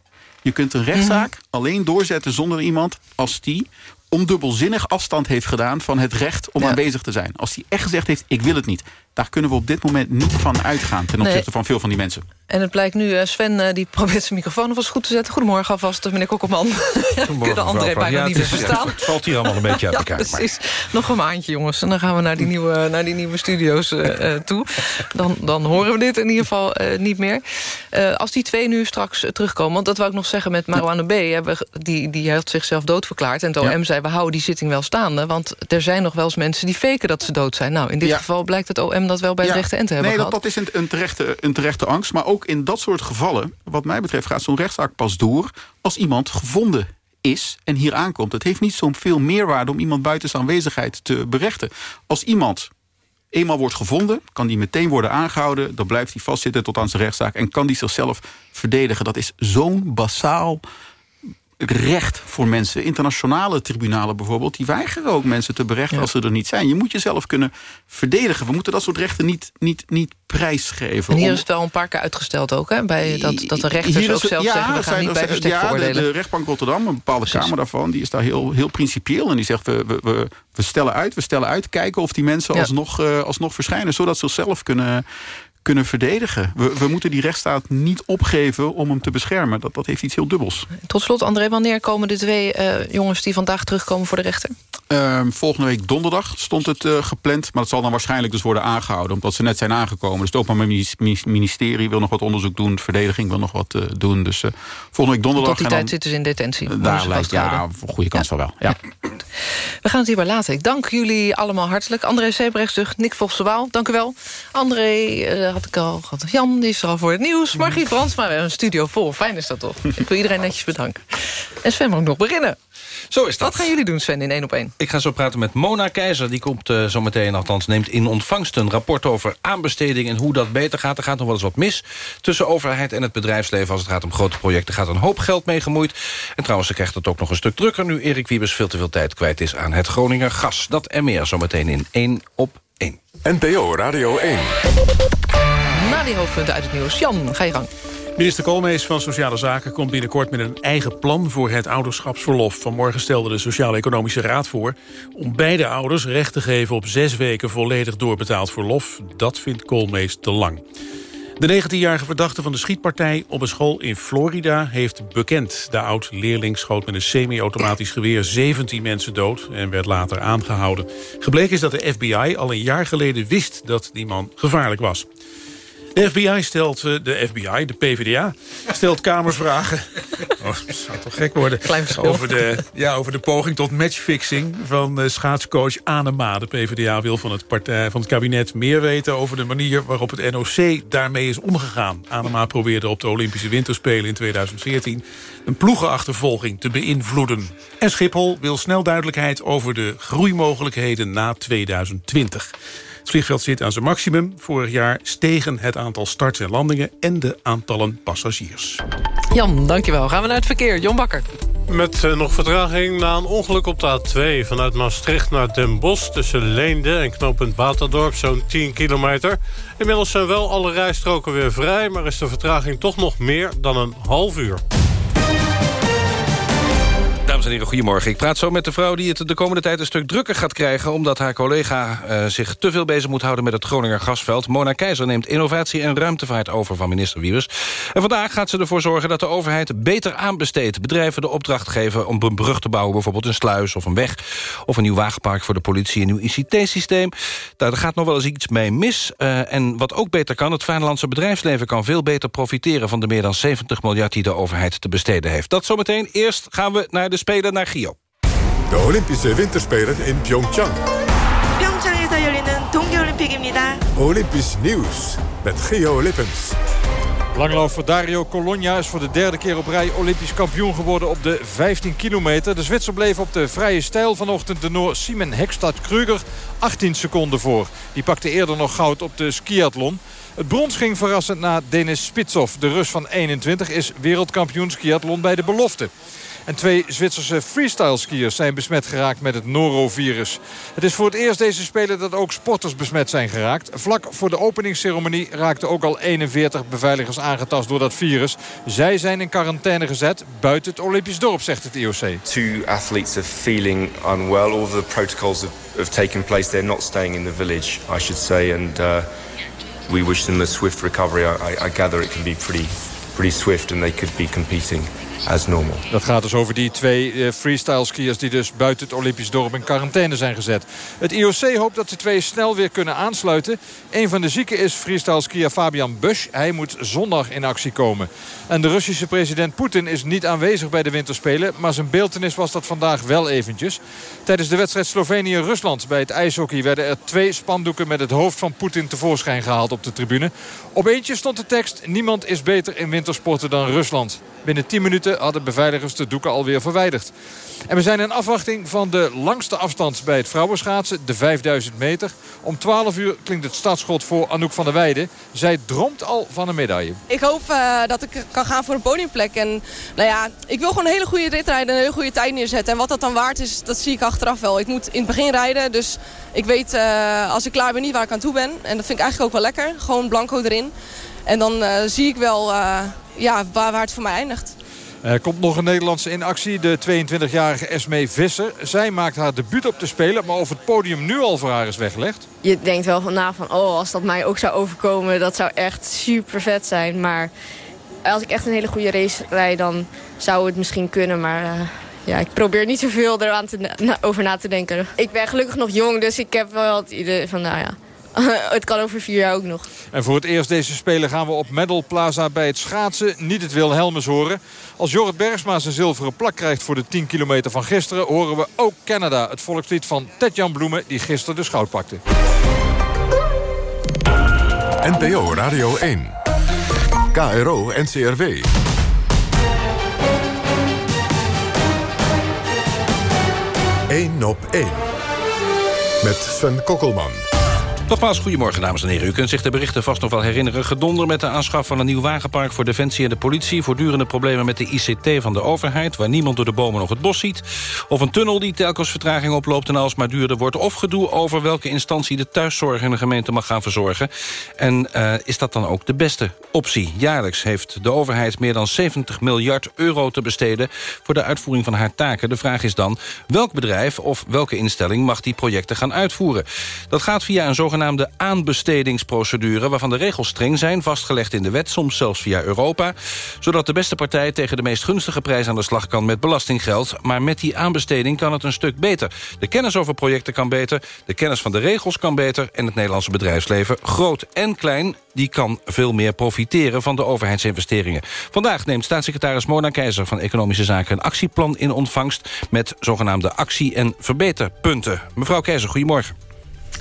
Je kunt een rechtszaak mm -hmm. alleen doorzetten zonder iemand... als die ondubbelzinnig afstand heeft gedaan van het recht om ja. aanwezig te zijn. Als die echt gezegd heeft, ik wil het niet. Daar kunnen we op dit moment niet van uitgaan... ten opzichte nee. van veel van die mensen. En het blijkt nu, uh, Sven uh, die probeert zijn microfoon alvast goed te zetten. Goedemorgen alvast, meneer Kokkelman. [LAUGHS] kunnen André bijna ja, niet meer verstaan. Ja, het valt hier allemaal een beetje uit [LAUGHS] ja, elkaar. precies. Maar. Nog een maandje, jongens. En dan gaan we naar die nieuwe, naar die nieuwe studio's uh, toe. Dan, dan horen we dit in ieder geval niet meer. als die twee nu straks terugkomen... want dat wou ik nog zeggen met Marouane B. Hebben, die, die heeft zichzelf doodverklaard. En het OM zei, we houden die zitting wel staande. Want er zijn nog wel eens mensen die faken dat ze dood zijn. Nou, in dit geval blijkt het OM dat wel bij het rechte end te hebben Nee, gehad. dat, dat is een, een, terechte, een terechte angst. Maar ook in dat soort gevallen, wat mij betreft, gaat zo'n rechtszaak pas door... als iemand gevonden is en hier aankomt. Het heeft niet zo'n veel meerwaarde om iemand buiten zijn aanwezigheid te berechten. Als iemand eenmaal wordt gevonden, kan die meteen worden aangehouden... dan blijft hij vastzitten tot aan zijn rechtszaak... en kan die zichzelf verdedigen. Dat is zo'n basaal recht voor mensen. Internationale tribunalen bijvoorbeeld... die weigeren ook mensen te berechten ja. als ze er niet zijn. Je moet jezelf kunnen verdedigen. We moeten dat soort rechten niet, niet, niet prijsgeven. En hier is het wel een paar keer uitgesteld ook, hè? Bij dat, dat de rechters is, ook zelf ja, zeggen... we gaan niet bij verstek ja. De, de rechtbank Rotterdam, een bepaalde Precies. kamer daarvan... die is daar heel, heel principieel en die zegt... We, we, we, we stellen uit, we stellen uit, kijken of die mensen ja. alsnog, uh, alsnog verschijnen... zodat ze zichzelf kunnen kunnen verdedigen. We, we moeten die rechtsstaat niet opgeven om hem te beschermen. Dat, dat heeft iets heel dubbels. Tot slot, André, wanneer komen de twee uh, jongens... die vandaag terugkomen voor de rechter? Uh, volgende week donderdag stond het uh, gepland. Maar het zal dan waarschijnlijk dus worden aangehouden. Omdat ze net zijn aangekomen. Dus het Openbaar Ministerie wil nog wat onderzoek doen. De verdediging wil nog wat uh, doen. Dus volgende week donderdag... Tot die tijd zitten ze in detentie. Daar lijkt ja, voor goede kans ja. wel. Ja. We gaan het hierbij laten. Ik dank jullie allemaal hartelijk. André Sebrechtsdug, Nick Vossewaal, dank u wel. André, had ik al gehad. Jan, die is er al voor het nieuws. Margriet Brands, maar we hebben een studio vol. Fijn is dat toch? Ik wil iedereen netjes bedanken. En Sven mag nog beginnen. Zo is dat. Wat gaan jullie doen, Sven, in één op één? Ik ga zo praten met Mona Keizer. Die komt uh, zo meteen, althans neemt in ontvangst... een rapport over aanbesteding en hoe dat beter gaat. Er gaat nog wel eens wat mis tussen overheid en het bedrijfsleven... als het gaat om grote projecten. gaat een hoop geld mee gemoeid. En trouwens, ze krijgt het ook nog een stuk drukker... nu Erik Wiebes veel te veel tijd kwijt is aan het Groninger gas. Dat en meer zometeen in één op één. NPO Radio 1. Na die hoofdpunten uit het nieuws. Jan, ga je gang. Minister Koolmees van Sociale Zaken komt binnenkort met een eigen plan voor het ouderschapsverlof. Vanmorgen stelde de Sociaal-Economische Raad voor om beide ouders recht te geven op zes weken volledig doorbetaald verlof. Dat vindt Koolmees te lang. De 19-jarige verdachte van de schietpartij op een school in Florida heeft bekend. De oud-leerling schoot met een semi-automatisch geweer 17 mensen dood en werd later aangehouden. Gebleken is dat de FBI al een jaar geleden wist dat die man gevaarlijk was. De FBI stelt, eh, de FBI, de PvdA, stelt Kamervragen. [LAUGHS] Oh, dat zou toch gek worden. Over de, ja, over de poging tot matchfixing van uh, schaatscoach Anema. De PvdA wil van het, partij, van het kabinet meer weten over de manier waarop het NOC daarmee is omgegaan. Anema probeerde op de Olympische Winterspelen in 2014 een ploegenachtervolging te beïnvloeden. En Schiphol wil snel duidelijkheid over de groeimogelijkheden na 2020. Het vliegveld zit aan zijn maximum. Vorig jaar stegen het aantal starts en landingen en de aantallen passagiers. Jan, dankjewel. Gaan we naar het verkeer. Jon Bakker. Met uh, nog vertraging na een ongeluk op de A2... vanuit Maastricht naar Den Bosch tussen Leende en knooppunt Baterdorp... zo'n 10 kilometer. Inmiddels zijn wel alle rijstroken weer vrij... maar is de vertraging toch nog meer dan een half uur. Dames en heren, goedemorgen. Ik praat zo met de vrouw die het de komende tijd een stuk drukker gaat krijgen... omdat haar collega uh, zich te veel bezig moet houden met het Groninger gasveld. Mona Keizer neemt innovatie en ruimtevaart over van minister Wiebes. En vandaag gaat ze ervoor zorgen dat de overheid beter aanbesteedt. Bedrijven de opdracht geven om een brug te bouwen, bijvoorbeeld een sluis of een weg... of een nieuw wagenpark voor de politie, een nieuw ICT-systeem. Daar gaat nog wel eens iets mee mis. Uh, en wat ook beter kan, het Vaderlandse bedrijfsleven kan veel beter profiteren... van de meer dan 70 miljard die de overheid te besteden heeft. Dat zometeen. Eerst gaan we naar de Spelen naar Gio. De Olympische Winterspelen in Pyeongchang. 평창에서 열리는 동계올림픽입니다. Olympisch nieuws met Gio Lippens. Langloper Dario Colonia is voor de derde keer op rij Olympisch kampioen geworden op de 15 kilometer. De Zwitser bleef op de vrije stijl vanochtend de Noor Simon Hekstad Kruger 18 seconden voor. Die pakte eerder nog goud op de skiathlon. Het brons ging verrassend naar Denis Spitsov. De Rus van 21 is wereldkampioen skiathlon bij de belofte. En twee Zwitserse freestyle skiers zijn besmet geraakt met het norovirus. Het is voor het eerst deze Spelen dat ook sporters besmet zijn geraakt. Vlak voor de openingsceremonie raakten ook al 41 beveiligers aangetast door dat virus. Zij zijn in quarantaine gezet buiten het Olympisch dorp, zegt het IOC. Two athletes are feeling unwell. All the protocols have, have taken place. They're not staying in the village, I should say. And uh, we wish them a swift recovery. I, I gather it can be pretty, pretty swift and they could be competing Dat gaat dus over die twee uh, freestyle skiers die dus buiten het Olympisch dorp in quarantaine zijn gezet. Het IOC hoopt dat de twee snel weer kunnen aansluiten. Een van de zieken is freestyle skier Fabian Busch. Hij moet zondag in actie komen. En de Russische president Poetin is niet aanwezig bij de winterspelen. Maar zijn beeltenis was dat vandaag wel eventjes. Tijdens de wedstrijd Slovenië-Rusland bij het ijshockey... werden er twee spandoeken met het hoofd van Poetin tevoorschijn gehaald op de tribune. Op eentje stond de tekst... Niemand is beter in wintersporten dan Rusland. Binnen 10 minuten hadden beveiligers de doeken alweer verwijderd. En we zijn in afwachting van de langste afstand bij het vrouwenschaatsen, de 5000 meter. Om 12 uur klinkt het startschot voor Anouk van der Weijden. Zij droomt al van een medaille. Ik hoop uh, dat ik kan gaan voor een podiumplek. En nou ja, ik wil gewoon een hele goede rit rijden en een hele goede tijd neerzetten. En wat dat dan waard is, dat zie ik achteraf wel. Ik moet in het begin rijden, dus ik weet uh, als ik klaar ben niet waar ik aan toe ben. En dat vind ik eigenlijk ook wel lekker. Gewoon blanco erin. En dan uh, zie ik wel ja, waar, waar het voor mij eindigt. Er komt nog een Nederlandse in actie, de 22-jarige Esmee Visser. Zij maakt haar debuut op te spelen, maar of het podium nu al voor haar is weggelegd? Je denkt wel van na van, oh, als dat mij ook zou overkomen... dat zou echt super vet zijn. Maar als ik echt een hele goede race rijd, dan zou het misschien kunnen. Maar uh, ja, ik probeer niet zoveel eraan te, over na te denken. Ik ben gelukkig nog jong, dus ik heb wel het idee van, nou ja... [LAUGHS] het kan over vier jaar ook nog. En voor het eerst deze Spelen gaan we op Medal Plaza bij het schaatsen. Niet het Wilhelmus horen. Als Jorrit Bergsma zijn zilveren plak krijgt voor de 10 kilometer van gisteren... horen we ook Canada, het volkslied van Ted-Jan Bloemen... die gisteren de schout pakte. NPO Radio 1. KRO NCRW. Eén op één. Met Sven Kokkelman. Nogmaals, goedemorgen dames en heren. U kunt zich de berichten vast nog wel herinneren. Gedonder met de aanschaf van een nieuw wagenpark voor Defensie en de politie. Voortdurende problemen met de ICT van de overheid... waar niemand door de bomen nog het bos ziet. Of een tunnel die telkens vertraging oploopt en alsmaar duurder wordt. Of gedoe over welke instantie de thuiszorg in de gemeente mag gaan verzorgen. En uh, is dat dan ook de beste optie? Jaarlijks heeft de overheid meer dan 70 miljard euro te besteden... voor de uitvoering van haar taken. De vraag is dan, welk bedrijf of welke instelling mag die projecten gaan uitvoeren? Dat gaat via een zogenaamde zogenaamde aanbestedingsprocedure... waarvan de regels streng zijn, vastgelegd in de wet, soms zelfs via Europa... zodat de beste partij tegen de meest gunstige prijs aan de slag kan met belastinggeld. Maar met die aanbesteding kan het een stuk beter. De kennis over projecten kan beter, de kennis van de regels kan beter... en het Nederlandse bedrijfsleven, groot en klein... die kan veel meer profiteren van de overheidsinvesteringen. Vandaag neemt staatssecretaris Mona Keizer van Economische Zaken... een actieplan in ontvangst met zogenaamde actie- en verbeterpunten. Mevrouw Keizer, goedemorgen.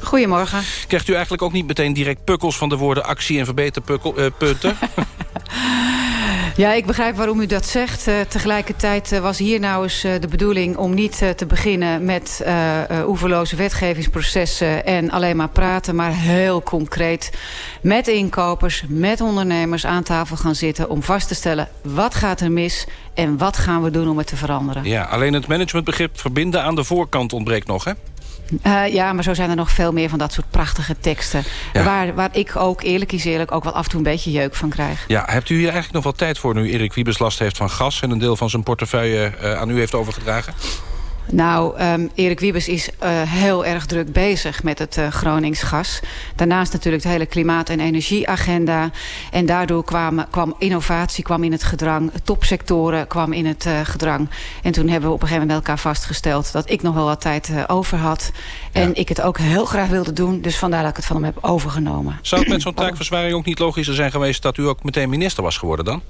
Goedemorgen. Krijgt u eigenlijk ook niet meteen direct pukkels van de woorden actie en verbeterpunten? [LAUGHS] Ja, ik begrijp waarom u dat zegt. Uh, tegelijkertijd uh, was hier nou eens uh, de bedoeling om niet te beginnen met oeverloze wetgevingsprocessen en alleen maar praten, maar heel concreet met inkopers, met ondernemers aan tafel gaan zitten om vast te stellen wat gaat er mis en wat gaan we doen om het te veranderen. Ja, alleen het managementbegrip verbinden aan de voorkant ontbreekt nog, hè? Uh, ja, maar zo zijn er nog veel meer van dat soort prachtige teksten. Waar, waar ik ook, eerlijk is eerlijk, ook wel af en toe een beetje jeuk van krijg. Ja, hebt u hier eigenlijk nog wel tijd voor nu Erik Wiebes last heeft van gas... en een deel van zijn portefeuille uh, aan u heeft overgedragen? Nou, um, Erik Wiebes is uh, heel erg druk bezig met het uh, Groningsgas. Daarnaast natuurlijk de hele klimaat- en energieagenda. En daardoor kwam, kwam innovatie kwam in het gedrang. Topsectoren kwam in het uh, gedrang. En toen hebben we op een gegeven moment met elkaar vastgesteld... dat ik nog wel wat tijd over had. En ja. ik het ook heel graag wilde doen. Dus vandaar dat ik het van hem heb overgenomen. Zou het met zo'n taakverzwaring ook niet logischer zijn geweest... dat u ook meteen minister was geworden dan?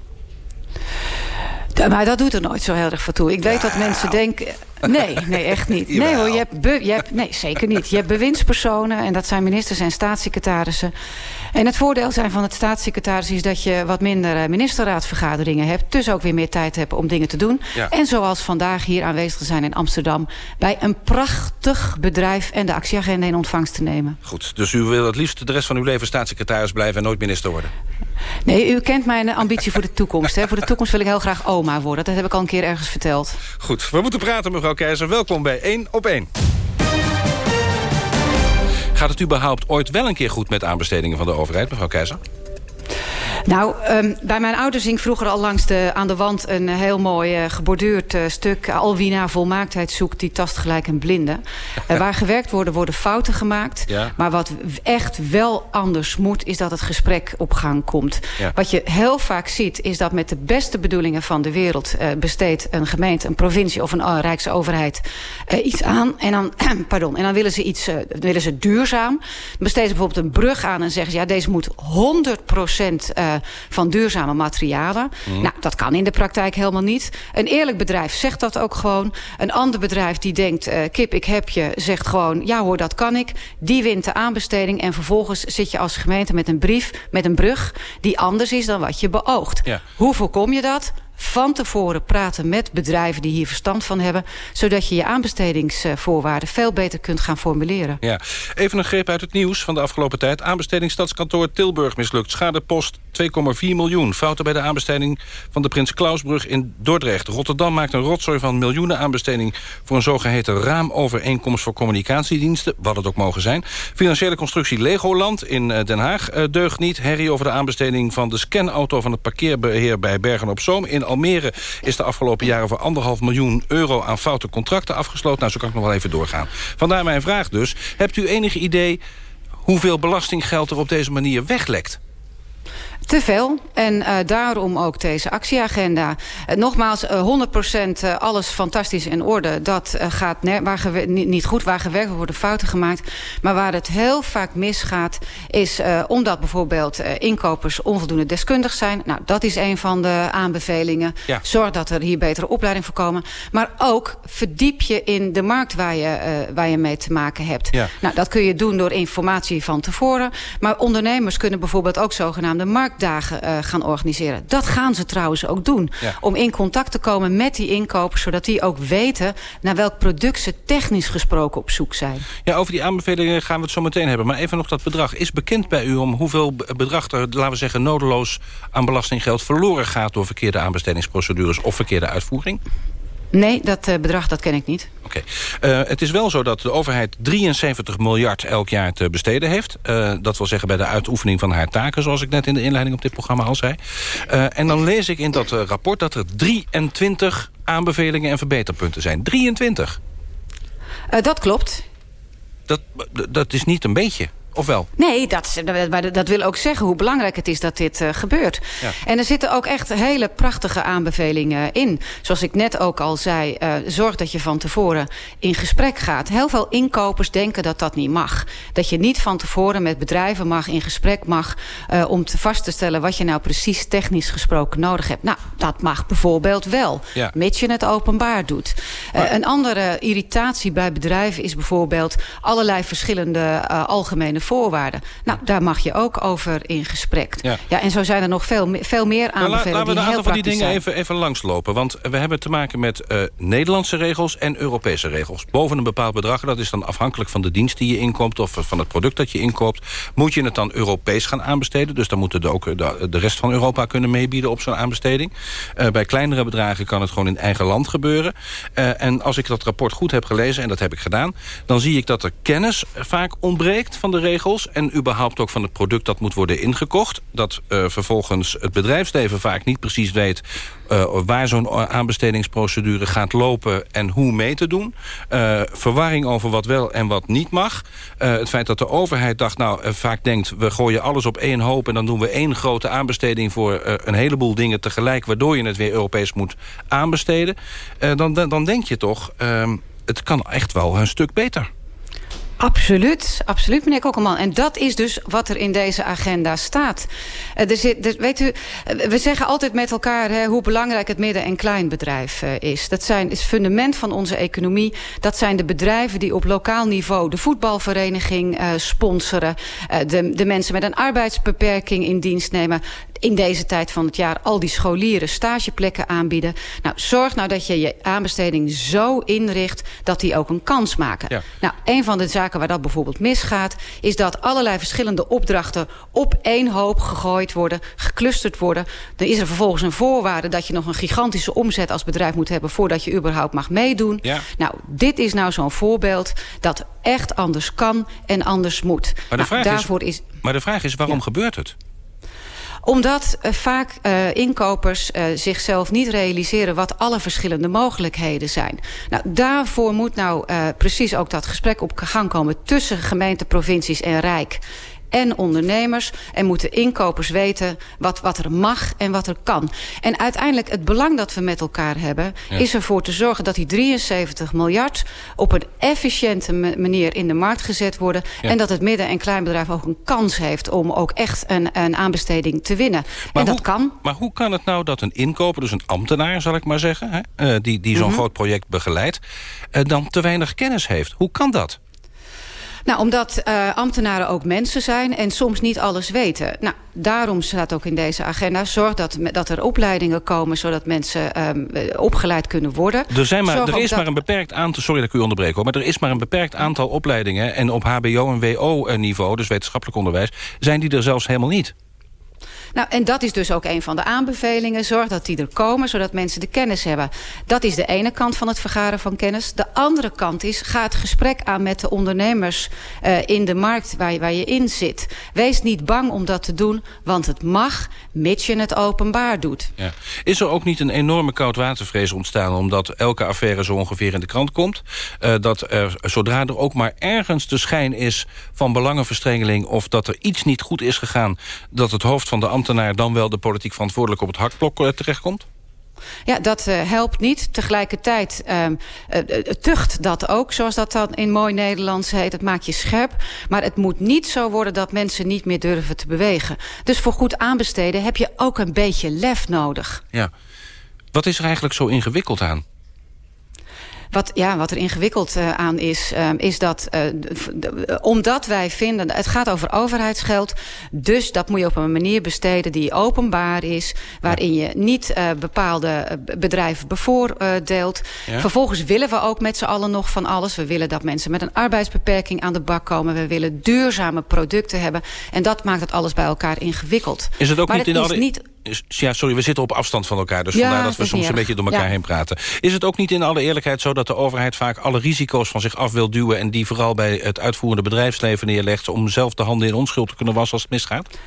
Maar dat doet er nooit zo heel erg voor toe. Ik weet dat mensen denken... Nee, nee, echt niet. [LAUGHS] Nee hoor, je hebt, je hebt, nee, zeker niet. Je hebt bewindspersonen en dat zijn ministers en staatssecretarissen. En het voordeel zijn van het staatssecretaris is dat je wat minder ministerraadvergaderingen hebt. Dus ook weer meer tijd hebt om dingen te doen. Ja. En zoals vandaag hier aanwezig zijn in Amsterdam. Bij een prachtig bedrijf en de actieagenda in ontvangst te nemen. Goed, dus u wil het liefst de rest van uw leven staatssecretaris blijven en nooit minister worden? Nee, u kent mijn ambitie voor de toekomst. Hè. Voor de toekomst wil ik heel graag oma worden. Dat heb ik al een keer ergens verteld. Goed, we moeten praten mevrouw Keizer. Welkom bij 1 op 1. Gaat het überhaupt ooit wel een keer goed met aanbestedingen van de overheid, mevrouw Keizer? Nou, um, bij mijn ouders hing vroeger al langs de, aan de wand... een heel mooi uh, geborduurd uh, stuk. Al wie naar volmaaktheid zoekt, die tast gelijk een blinde. Uh, [LAUGHS] waar gewerkt worden, worden fouten gemaakt. Ja. Maar wat echt wel anders moet... is dat het gesprek op gang komt. Ja. Wat je heel vaak ziet, is dat met de beste bedoelingen van de wereld... besteedt een gemeente, een provincie of een rijksoverheid iets aan. En dan, [CLEARS THROAT] pardon, en dan willen ze iets willen ze duurzaam. Dan besteden ze bijvoorbeeld een brug aan en zeggen ze... ja, deze moet 100 procent van duurzame materialen. Mm. Nou, dat kan in de praktijk helemaal niet. Een eerlijk bedrijf zegt dat ook gewoon. Een ander bedrijf die denkt, uh, kip, ik heb je, zegt gewoon... ja hoor, dat kan ik. Die wint de aanbesteding. En vervolgens zit je als gemeente met een brief, met een brug... die anders is dan wat je beoogt. Ja. Hoe voorkom je dat? Van tevoren praten met bedrijven die hier verstand van hebben... zodat je je aanbestedingsvoorwaarden veel beter kunt gaan formuleren. Ja. Even een greep uit het nieuws van de afgelopen tijd. Aanbesteding Stadskantoor Tilburg mislukt. Schadepost 2,4 miljoen. Fouten bij de aanbesteding van de Prins Klausbrug in Dordrecht. Rotterdam maakt een rotzooi van miljoenen aanbesteding... voor een zogeheten raamovereenkomst voor communicatiediensten. Wat het ook mogen zijn. Financiële constructie Legoland in Den Haag deugt niet. Herrie over de aanbesteding van de scanauto van het parkeerbeheer bij Bergen op Zoom... in Almere is de afgelopen jaren... voor anderhalf miljoen euro aan foute contracten afgesloten. Nou, zo kan ik nog wel even doorgaan. Vandaar mijn vraag dus. Hebt u enig idee hoeveel belastinggeld er op deze manier weglekt? Te veel. En uh, daarom ook deze actieagenda. Uh, nogmaals, uh, 100% alles fantastisch in orde. Dat gaat waar niet goed. Waar gewerkt worden fouten gemaakt. Maar waar het heel vaak misgaat... is omdat bijvoorbeeld inkopers onvoldoende deskundig zijn. Nou, dat is een van de aanbevelingen. Ja. Zorg dat er hier betere opleiding voor komen. Maar ook verdiep je in de markt waar je, waar je mee te maken hebt. Ja. Nou, dat kun je doen door informatie van tevoren. Maar ondernemers kunnen bijvoorbeeld ook zogenaamde markt uh, gaan organiseren. Dat gaan ze trouwens ook doen. Om in contact te komen met die inkopers... zodat die ook weten naar welk product ze technisch gesproken op zoek zijn. Ja, over die aanbevelingen gaan we het zo meteen hebben. Maar even nog dat bedrag. Is bekend bij u om hoeveel bedrag er, laten we zeggen... nodeloos aan belastinggeld verloren gaat... door verkeerde aanbestedingsprocedures of verkeerde uitvoering? Nee, dat uh, bedrag dat ken ik niet. Oké. Okay. Uh, het is wel zo dat de overheid 73 miljard elk jaar te besteden heeft. Uh, dat wil zeggen bij de uitoefening van haar taken... zoals ik net in de inleiding op dit programma al zei. en dan lees ik in dat rapport dat er 23 aanbevelingen en verbeterpunten zijn. 23? dat klopt. Dat, dat is niet een beetje. Of wel? Nee, dat, dat, dat wil ook zeggen hoe belangrijk het is dat dit uh, gebeurt. Ja. En er zitten ook echt hele prachtige aanbevelingen in. Zoals ik net ook al zei, uh, zorg dat je van tevoren in gesprek gaat. Heel veel inkopers denken dat dat niet mag. Dat je niet van tevoren met bedrijven mag, in gesprek mag... Uh, om te vast te stellen wat je nou precies technisch gesproken nodig hebt. Nou, dat mag bijvoorbeeld wel, ja. mits je het openbaar doet. Maar... een andere irritatie bij bedrijven is bijvoorbeeld... allerlei verschillende algemene voorwaarden. Nou, daar mag je ook over in gesprek. Ja, ja en zo zijn er nog veel, veel meer aanbevelingen Laten we een aantal van die dingen even, even langslopen. Want we hebben te maken met uh, Nederlandse regels en Europese regels. Boven een bepaald bedrag, dat is dan afhankelijk van de dienst die je inkoopt... of van het product dat je inkoopt, moet je het dan Europees gaan aanbesteden. Dus dan moeten de, ook de, de rest van Europa kunnen meebieden op zo'n aanbesteding. Uh, bij kleinere bedragen kan het gewoon in eigen land gebeuren. Uh, en als ik dat rapport goed heb gelezen, en dat heb ik gedaan... dan zie ik dat er kennis vaak ontbreekt van de regels en überhaupt ook van het product dat moet worden ingekocht. Dat uh, vervolgens het bedrijfsleven vaak niet precies weet... Uh, waar zo'n aanbestedingsprocedure gaat lopen en hoe mee te doen. Uh, verwarring over wat wel en wat niet mag. het feit dat de overheid dacht, nou, vaak denkt... we gooien alles op één hoop en dan doen we één grote aanbesteding... voor een heleboel dingen tegelijk... waardoor je het weer Europees moet aanbesteden. dan, dan denk je toch, ehm, het kan echt wel een stuk beter. Absoluut, absoluut, meneer Kokkelman. En dat is dus wat er in deze agenda staat. Uh, er zit, er, weet u, uh, we zeggen altijd met elkaar hè, hoe belangrijk het midden- en kleinbedrijf uh, is. Dat zijn, is het fundament van onze economie. Dat zijn de bedrijven die op lokaal niveau de voetbalvereniging sponsoren. de, de mensen met een arbeidsbeperking in dienst nemen in deze tijd van het jaar al die scholieren stageplekken aanbieden. Nou, zorg nou dat je je aanbesteding zo inricht dat die ook een kans maken. Ja. Nou, een van de zaken waar dat bijvoorbeeld misgaat... is dat allerlei verschillende opdrachten op één hoop gegooid worden... geclusterd worden. Dan is er vervolgens een voorwaarde dat je nog een gigantische omzet als bedrijf moet hebben... voordat je überhaupt mag meedoen. Ja. Nou, dit is nou zo'n voorbeeld dat echt anders kan en anders moet. Maar de, nou, vraag, daarvoor is, is, maar de vraag is, waarom ja. gebeurt het? Omdat uh, vaak uh, inkopers uh, zichzelf niet realiseren... wat alle verschillende mogelijkheden zijn. Nou, daarvoor moet nou precies ook dat gesprek op gang komen... tussen gemeente, provincies en Rijk en ondernemers. En moeten inkopers weten wat, wat er mag en wat er kan. En uiteindelijk het belang dat we met elkaar hebben... Ja. is ervoor te zorgen dat die 73 miljard... op een efficiënte manier in de markt gezet worden... Ja. en dat het midden- en kleinbedrijf ook een kans heeft... om ook echt een, een aanbesteding te winnen. Maar en hoe, dat kan. Maar hoe kan het nou dat een inkoper, dus een ambtenaar zal ik maar zeggen... Hè, uh, die, die zo'n mm -hmm. groot project begeleidt... Uh, dan te weinig kennis heeft? Hoe kan dat? Nou, omdat uh, ambtenaren ook mensen zijn en soms niet alles weten. Nou, daarom staat ook in deze agenda... zorg dat, dat er opleidingen komen... zodat mensen um, opgeleid kunnen worden. Er, zijn maar, er is dat... maar een beperkt aantal... Sorry dat ik u onderbreek hoor... maar er is maar een beperkt aantal opleidingen... en op hbo- en wo-niveau, dus wetenschappelijk onderwijs... zijn die er zelfs helemaal niet. Nou, en dat is dus ook een van de aanbevelingen. Zorg dat die er komen, zodat mensen de kennis hebben. Dat is de ene kant van het vergaren van kennis. De andere kant is, ga het gesprek aan met de ondernemers... Uh, in de markt waar je, waar je in zit. Wees niet bang om dat te doen, want het mag... mits je het openbaar doet. Ja. Is er ook niet een enorme koudwatervrees ontstaan... omdat elke affaire zo ongeveer in de krant komt? Uh, dat uh, zodra er ook maar ergens de schijn is van belangenverstrengeling... of dat er iets niet goed is gegaan... dat het hoofd van de ambtenaar dan wel de politiek verantwoordelijk op het hakblok uh, terechtkomt? Ja, dat uh, helpt niet. Tegelijkertijd uh, uh, tucht dat ook, zoals dat dan in mooi Nederlands heet. Het maakt je scherp. Maar het moet niet zo worden dat mensen niet meer durven te bewegen. Dus voor goed aanbesteden heb je ook een beetje lef nodig. Ja. Wat is er eigenlijk zo ingewikkeld aan? Wat, ja, wat er ingewikkeld uh, aan is, uh, is dat uh, omdat wij vinden... het gaat over overheidsgeld, dus dat moet je op een manier besteden... die openbaar is, waarin je niet bepaalde bedrijven bevoordeelt. Ja. Vervolgens willen we ook met z'n allen nog van alles. We willen dat mensen met een arbeidsbeperking aan de bak komen. We willen duurzame producten hebben. En dat maakt het alles bij elkaar ingewikkeld. Is het ook maar niet in alle... Niet ja, sorry, we zitten op afstand van elkaar. Dus ja, vandaar dat we soms een beetje door elkaar ja. heen praten. Is het ook niet in alle eerlijkheid zo dat de overheid vaak alle risico's van zich af wil duwen... en die vooral bij het uitvoerende bedrijfsleven neerlegt... om zelf de handen in onschuld te kunnen wassen als het misgaat?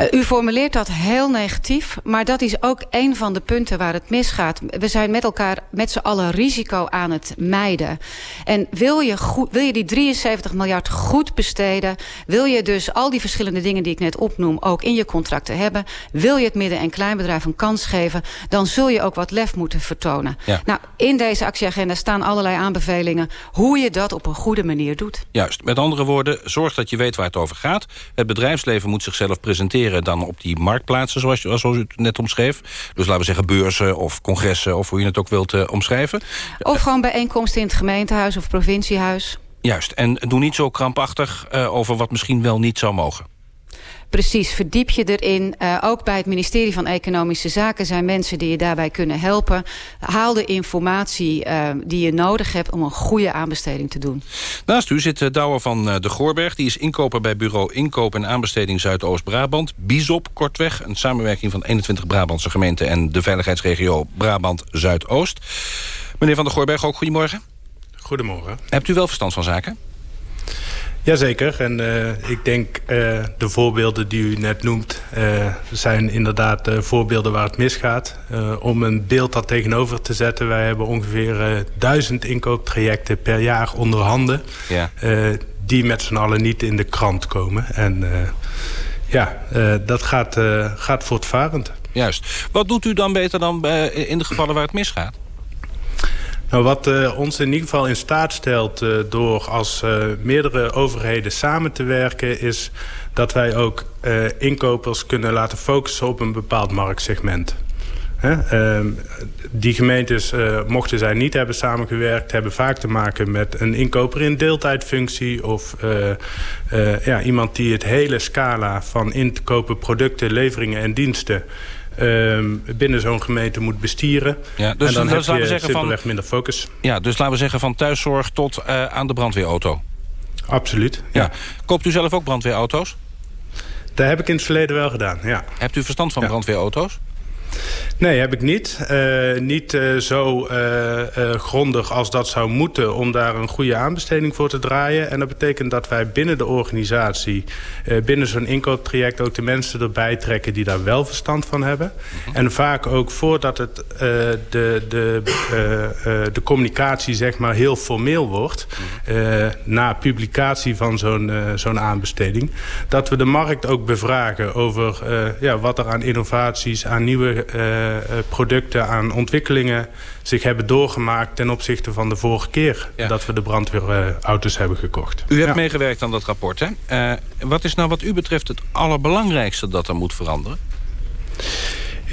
Uh, u formuleert dat heel negatief, maar dat is ook een van de punten waar het misgaat. We zijn met elkaar met z'n allen risico aan het mijden. En wil je, goed, wil je die 73 miljard goed besteden... wil je dus al die verschillende dingen die ik net opnoem... ook in je contracten hebben... wil je het midden- en kleinbedrijf een kans geven... dan zul je ook wat lef moeten vertonen. Ja. Nou, in deze actieagenda staan allerlei aanbevelingen... hoe je dat op een goede manier doet. Juist, met andere woorden, zorg dat je weet waar het over gaat. Het bedrijfsleven moet zichzelf presenteren dan op die marktplaatsen, zoals, zoals u het net omschreef. Dus laten we zeggen beurzen of congressen, of hoe je het ook wilt uh, omschrijven. Of gewoon bijeenkomsten in het gemeentehuis of provinciehuis. Juist, en doe niet zo krampachtig uh, over wat misschien wel niet zou mogen. Precies, verdiep je erin. Uh, ook bij het ministerie van Economische Zaken zijn mensen die je daarbij kunnen helpen. Haal de informatie uh, die je nodig hebt om een goede aanbesteding te doen. Naast u zit Douwe van de Goorberg. Die is inkoper bij bureau Inkoop en Aanbesteding Zuidoost-Brabant. BISOP, kortweg. Een samenwerking van 21 Brabantse gemeenten... en de veiligheidsregio Brabant-Zuidoost. Meneer van der Goorberg, ook goedemorgen. Goedemorgen. Hebt u wel verstand van zaken? Jazeker. En uh, ik denk uh, de voorbeelden die u net noemt... Uh, zijn inderdaad voorbeelden waar het misgaat. om een beeld daar tegenover te zetten... wij hebben ongeveer duizend inkooptrajecten per jaar onder handen... Ja. die met z'n allen niet in de krant komen. En ja, dat gaat, gaat voortvarend. Juist. Wat doet u dan beter dan in de gevallen waar het misgaat? Nou, wat uh, ons in ieder geval in staat stelt uh, door als uh, meerdere overheden samen te werken... is dat wij ook inkopers kunnen laten focussen op een bepaald marktsegment. Ehm, die gemeentes, mochten zij niet hebben samengewerkt... hebben vaak te maken met een inkoper in deeltijdfunctie... of ja, iemand die het hele scala van in te kopen producten, leveringen en diensten binnen zo'n gemeente moet bestieren. Ja, dus, en dan heb je zeggen van, minder focus. Ja, dus laten we zeggen van thuiszorg tot uh, aan de brandweerauto. Absoluut, ja. ja. Koopt u zelf ook brandweerauto's? Dat heb ik in het verleden wel gedaan, ja. Hebt u verstand van ja. brandweerauto's? Nee, heb ik niet. Uh, niet uh, zo uh, grondig als dat zou moeten om daar een goede aanbesteding voor te draaien. En dat betekent dat wij binnen de organisatie, binnen zo'n inkooptraject... ook de mensen erbij trekken die daar wel verstand van hebben. -hmm. En vaak ook voordat het, de, de, de communicatie zeg maar heel formeel wordt... -hmm. na publicatie van zo'n zo'n aanbesteding... dat we de markt ook bevragen over ja, wat er aan innovaties, aan nieuwe uh, producten, aan ontwikkelingen zich hebben doorgemaakt ten opzichte van de vorige keer ja. dat we de brandweerauto's uh, hebben gekocht. U hebt ja. meegewerkt aan dat rapport, hè? Uh, wat is nou wat u betreft het allerbelangrijkste dat er moet veranderen?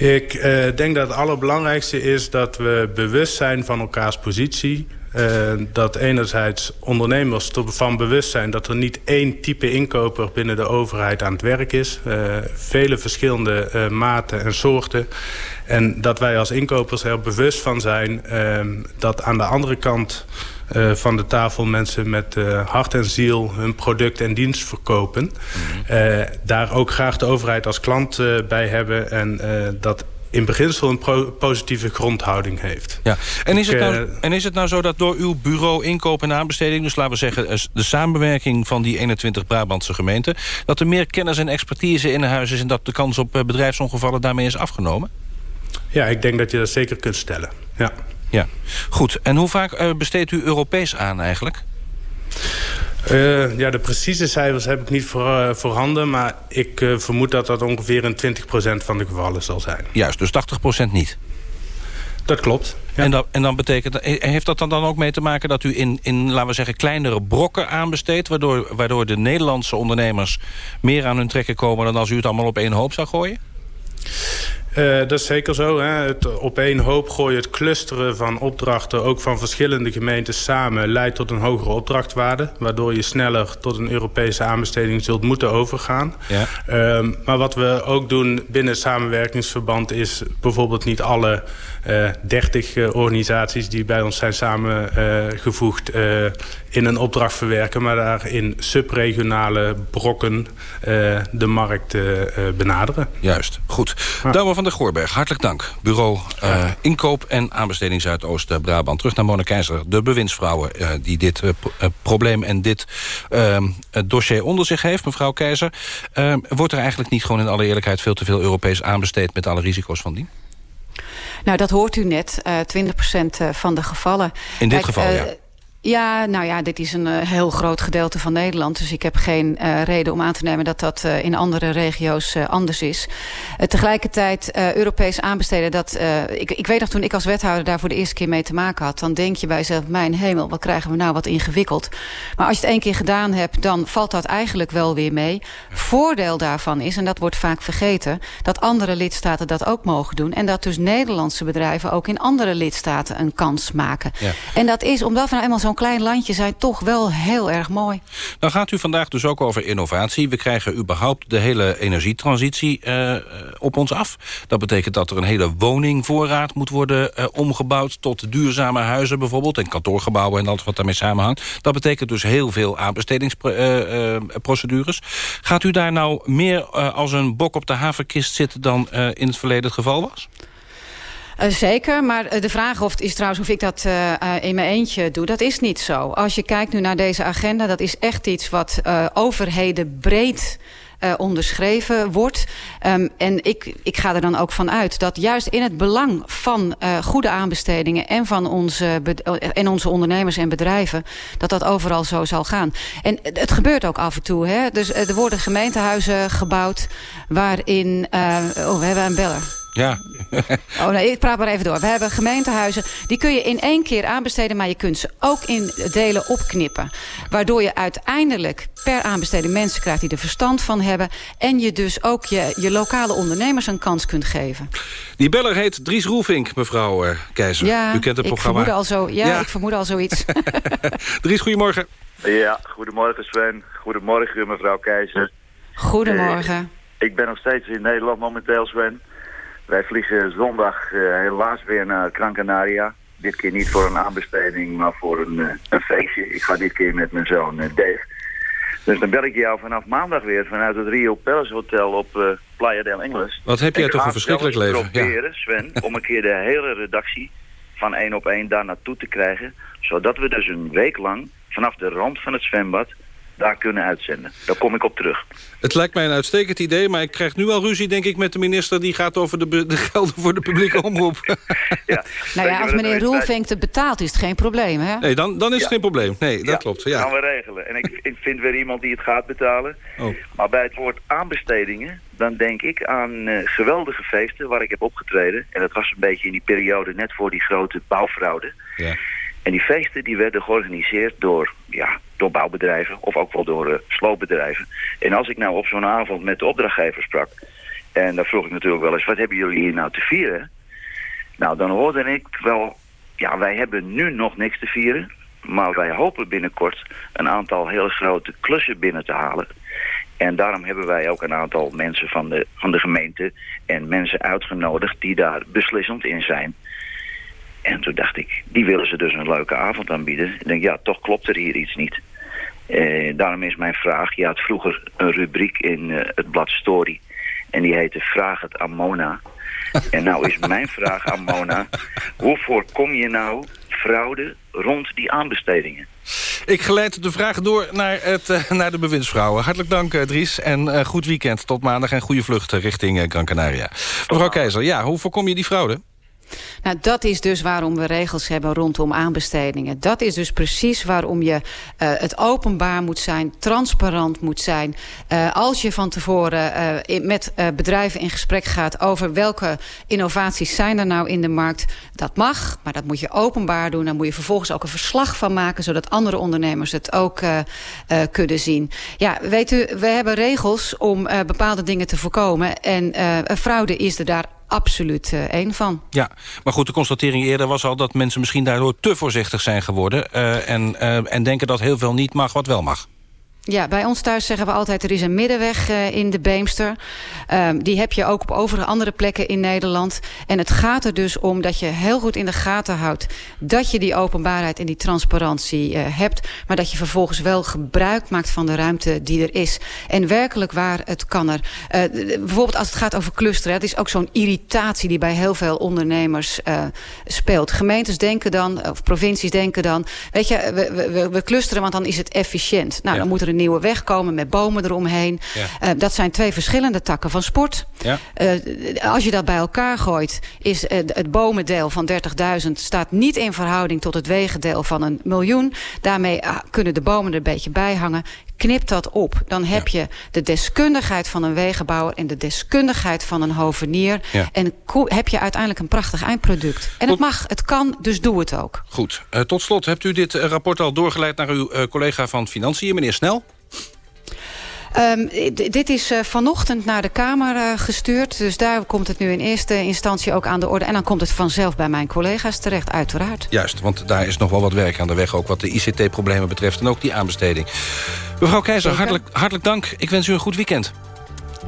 Ik denk dat het allerbelangrijkste is dat we bewust zijn van elkaars positie. Uh, dat enerzijds ondernemers ervan bewust zijn... dat er niet één type inkoper binnen de overheid aan het werk is. Uh, vele verschillende maten en soorten. En dat wij als inkopers er bewust van zijn... dat aan de andere kant uh, van de tafel mensen met uh, hart en ziel hun product en dienst verkopen. Mm -hmm. daar ook graag de overheid als klant bij hebben. En dat in beginsel een positieve grondhouding heeft. Ja. En, is het nou, en is het nou zo dat door uw bureau inkoop en aanbesteding... dus laten we zeggen de samenwerking van die 21 Brabantse gemeenten... dat er meer kennis en expertise in huis is... en dat de kans op bedrijfsongevallen daarmee is afgenomen? Ja, ik denk dat je dat zeker kunt stellen. Ja. Ja, goed. En hoe vaak uh, besteedt u Europees aan eigenlijk? Uh, ja, de precieze cijfers heb ik niet voor, uh, voorhanden... maar ik uh, vermoed dat dat ongeveer een 20% van de gevallen zal zijn. Juist, dus 80% niet? Dat klopt. Ja. En, dat, en dan betekent, heeft dat dan ook mee te maken dat u in, in laten we zeggen, kleinere brokken aanbesteedt... Waardoor, waardoor de Nederlandse ondernemers meer aan hun trekken komen... dan als u het allemaal op één hoop zou gooien? Uh, dat is zeker zo. Hè. Het op één hoop gooien, het clusteren van opdrachten... ook van verschillende gemeentes samen... leidt tot een hogere opdrachtwaarde... waardoor je sneller tot een Europese aanbesteding zult moeten overgaan. Ja. Uh, maar wat we ook doen binnen het samenwerkingsverband... is bijvoorbeeld niet alle 30 organisaties die bij ons zijn samengevoegd... in een opdracht verwerken... maar daar in subregionale brokken de markt benaderen. Juist, goed. Ja van der Goorberg, hartelijk dank. Bureau Inkoop en Aanbesteding Zuidoost-Brabant. Terug naar Mona Keizer, de bewindsvrouwen... Die dit probleem en dit ehm, dossier onder zich heeft, mevrouw Keizer. Ehm, wordt er eigenlijk niet gewoon in alle eerlijkheid... veel te veel Europees aanbesteed met alle risico's van dien? Nou, dat hoort u net. 20% van de gevallen. In dit geval, ja. Ja, nou ja, dit is een uh, heel groot gedeelte van Nederland. Dus ik heb geen uh, reden om aan te nemen dat dat uh, in andere regio's anders is. tegelijkertijd Europees aanbesteden. Dat, ik, ik weet nog toen ik als wethouder daar voor de eerste keer mee te maken had. Dan denk je bij jezelf, mijn hemel, wat krijgen we nou wat ingewikkeld. Maar als je het één keer gedaan hebt, dan valt dat eigenlijk wel weer mee. Voordeel daarvan is, en dat wordt vaak vergeten... dat andere lidstaten dat ook mogen doen. En dat dus Nederlandse bedrijven ook in andere lidstaten een kans maken. Ja. En dat is, omdat we nou eenmaal zo zo'n klein landje zijn toch wel heel erg mooi. Dan gaat u vandaag dus ook over innovatie. We krijgen überhaupt de hele energietransitie uh, op ons af. Dat betekent dat er een hele woningvoorraad moet worden uh, omgebouwd... tot duurzame huizen bijvoorbeeld en kantoorgebouwen en alles wat daarmee samenhangt. Dat betekent dus heel veel aanbestedingsprocedures. Gaat u daar nou meer als een bok op de havenkist zitten... dan in het verleden het geval was? Uh, zeker, maar uh, de vraag of, is trouwens of ik dat uh, in mijn eentje doe. Dat is niet zo. Als je kijkt nu naar deze agenda, dat is echt iets wat overheden breed uh, onderschreven wordt. Um, en ik, ik ga er dan ook van uit dat juist in het belang van uh, goede aanbestedingen... En, van onze, en onze ondernemers en bedrijven, dat dat overal zo zal gaan. En het gebeurt ook af en toe. Hè? Dus er worden gemeentehuizen gebouwd waarin... oh, we hebben een beller. Ja. oh nee, ik praat maar even door. We hebben gemeentehuizen. Die kun je in één keer aanbesteden. Maar je kunt ze ook in delen opknippen. Waardoor je uiteindelijk per aanbesteding mensen krijgt die er verstand van hebben. En je dus ook je, je lokale ondernemers een kans kunt geven. Die beller heet Dries Roelvink, mevrouw uh, Keizer. Ja, U kent het programma. Ik vermoed al zo, ja, ja. ik vermoed al zoiets. [LAUGHS] [LAUGHS] Dries, goedemorgen. Ja, goedemorgen Sven. Goedemorgen mevrouw Keizer. Goedemorgen. Uh, ik ben nog steeds in Nederland momenteel, Sven. Wij vliegen zondag uh, helaas weer naar Gran Canaria. Dit keer niet voor een aanbesteding, maar voor een, uh, een feestje. Ik ga dit keer met mijn zoon uh, Dave. Dus dan bel ik jou vanaf maandag weer vanuit het Rio Palace Hotel op Playa del Engels. Wat heb jij toch een verschrikkelijk leven. Ik proberen, Sven, [LAUGHS] om een keer de hele redactie van één op één daar naartoe te krijgen. Zodat we dus een week lang vanaf de rand van het zwembad daar kunnen uitzenden. Daar kom ik op terug. Het lijkt mij een uitstekend idee, maar ik krijg nu al ruzie denk ik met de minister... die gaat over de, de [LAUGHS] gelden voor de publieke omroep. [LAUGHS] ja. Nou ja, als meneer Roelvink het betaalt is het geen probleem, hè? Nee, dan, dan is het geen probleem. Nee, dat ja, klopt. Ja, dat gaan we regelen. En ik, ik vind weer iemand die het gaat betalen. Oh. Maar bij het woord aanbestedingen, dan denk ik aan uh, geweldige feesten waar ik heb opgetreden. En dat was een beetje in die periode net voor die grote bouwfraude. Ja. En die feesten die werden georganiseerd door, ja, door bouwbedrijven of ook wel door uh, sloopbedrijven. En als ik nou op zo'n avond met de opdrachtgever sprak... en dan vroeg ik natuurlijk wel eens, wat hebben jullie hier nou te vieren? Nou, dan hoorde ik wel ja, wij hebben nu nog niks te vieren. Maar wij hopen binnenkort een aantal hele grote klussen binnen te halen. En daarom hebben wij ook een aantal mensen van de, van de gemeente en mensen uitgenodigd die daar beslissend in zijn. En toen dacht ik, die willen ze dus een leuke avond aanbieden. Ik denk, ja, toch klopt er hier iets niet. Eh, daarom is mijn vraag, je had vroeger een rubriek in eh, het blad Story. En die heette Vraag het aan Mona. [LAUGHS] En nou is mijn vraag aan Mona, hoe voorkom je nou fraude rond die aanbestedingen? Ik geleid de vraag door naar, het, uh, naar de bewindsvrouwen. Hartelijk dank, Dries. En goed weekend tot maandag en goede vluchten richting Gran Canaria. Mevrouw Keizer, ja, hoe voorkom je die fraude? Nou, dat is dus waarom we regels hebben rondom aanbestedingen. Dat is dus precies waarom je uh, het openbaar moet zijn, transparant moet zijn. Uh, als je van tevoren in, met bedrijven in gesprek gaat over welke innovaties zijn er nou in de markt. Dat mag, maar dat moet je openbaar doen. Dan moet je vervolgens ook een verslag van maken, zodat andere ondernemers het ook kunnen zien. Ja, weet u, we hebben regels om bepaalde dingen te voorkomen. En fraude is er daar absoluut uh, één van. Ja, maar goed, de constatering eerder was al... dat mensen misschien daardoor te voorzichtig zijn geworden... Uh, en, uh, en denken dat heel veel niet mag wat wel mag. Ja, bij ons thuis zeggen we altijd... er is een middenweg uh, in de Beemster. Um, die heb je ook op overige andere plekken in Nederland. En het gaat er dus om dat je heel goed in de gaten houdt... dat je die openbaarheid en die transparantie uh, hebt... maar dat je vervolgens wel gebruik maakt van de ruimte die er is. En werkelijk waar, het kan er. Uh, bijvoorbeeld als het gaat over clusteren... het is ook zo'n irritatie die bij heel veel ondernemers speelt. Gemeentes denken dan, of provincies denken dan... weet je, we, we, we clusteren, want dan is het efficiënt. Nou, ja. dan moet er een nieuwe weg komen met bomen eromheen. Ja. Uh, dat zijn twee verschillende takken van sport. Ja. Uh, als je dat bij elkaar gooit, is het bomendeel van 30.000 staat niet in verhouding tot het wegendeel van een miljoen. Daarmee kunnen de bomen er een beetje bij hangen. Knip dat op. Dan heb ja. je de deskundigheid van een wegenbouwer... en de deskundigheid van een hovenier. Ja. En heb je uiteindelijk een prachtig eindproduct. En het mag, het kan, dus doe het ook. Goed. Uh, tot slot, hebt u dit rapport al doorgeleid naar uw uh, collega van Financiën, meneer Snel? Um, dit is uh, vanochtend naar de Kamer uh, gestuurd. Dus daar komt het nu in eerste instantie ook aan de orde. En dan komt het vanzelf bij mijn collega's terecht, uiteraard. Juist, want daar is nog wel wat werk aan de weg... ook wat de ICT-problemen betreft en ook die aanbesteding. Mevrouw Keizer, hartelijk, hartelijk dank. Ik wens u een goed weekend.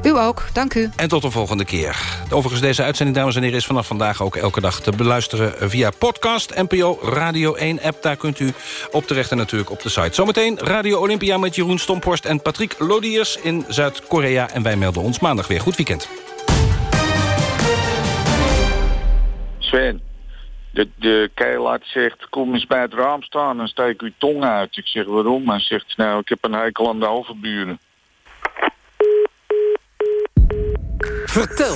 U ook, dank u. En tot de volgende keer. Overigens, deze uitzending, dames en heren... is vanaf vandaag ook elke dag te beluisteren via podcast. NPO Radio 1-app, daar kunt u op terecht en natuurlijk op de site. Zometeen Radio Olympia met Jeroen Stomporst en Patrick Lodiers in Zuid-Korea. En wij melden ons maandag weer. Goed weekend. Sven, de, de keilaat zegt, kom eens bij het raam staan en steek uw tong uit. Ik zeg, waarom? Hij zegt, nou, ik heb een hekel aan de overburen. Vertel.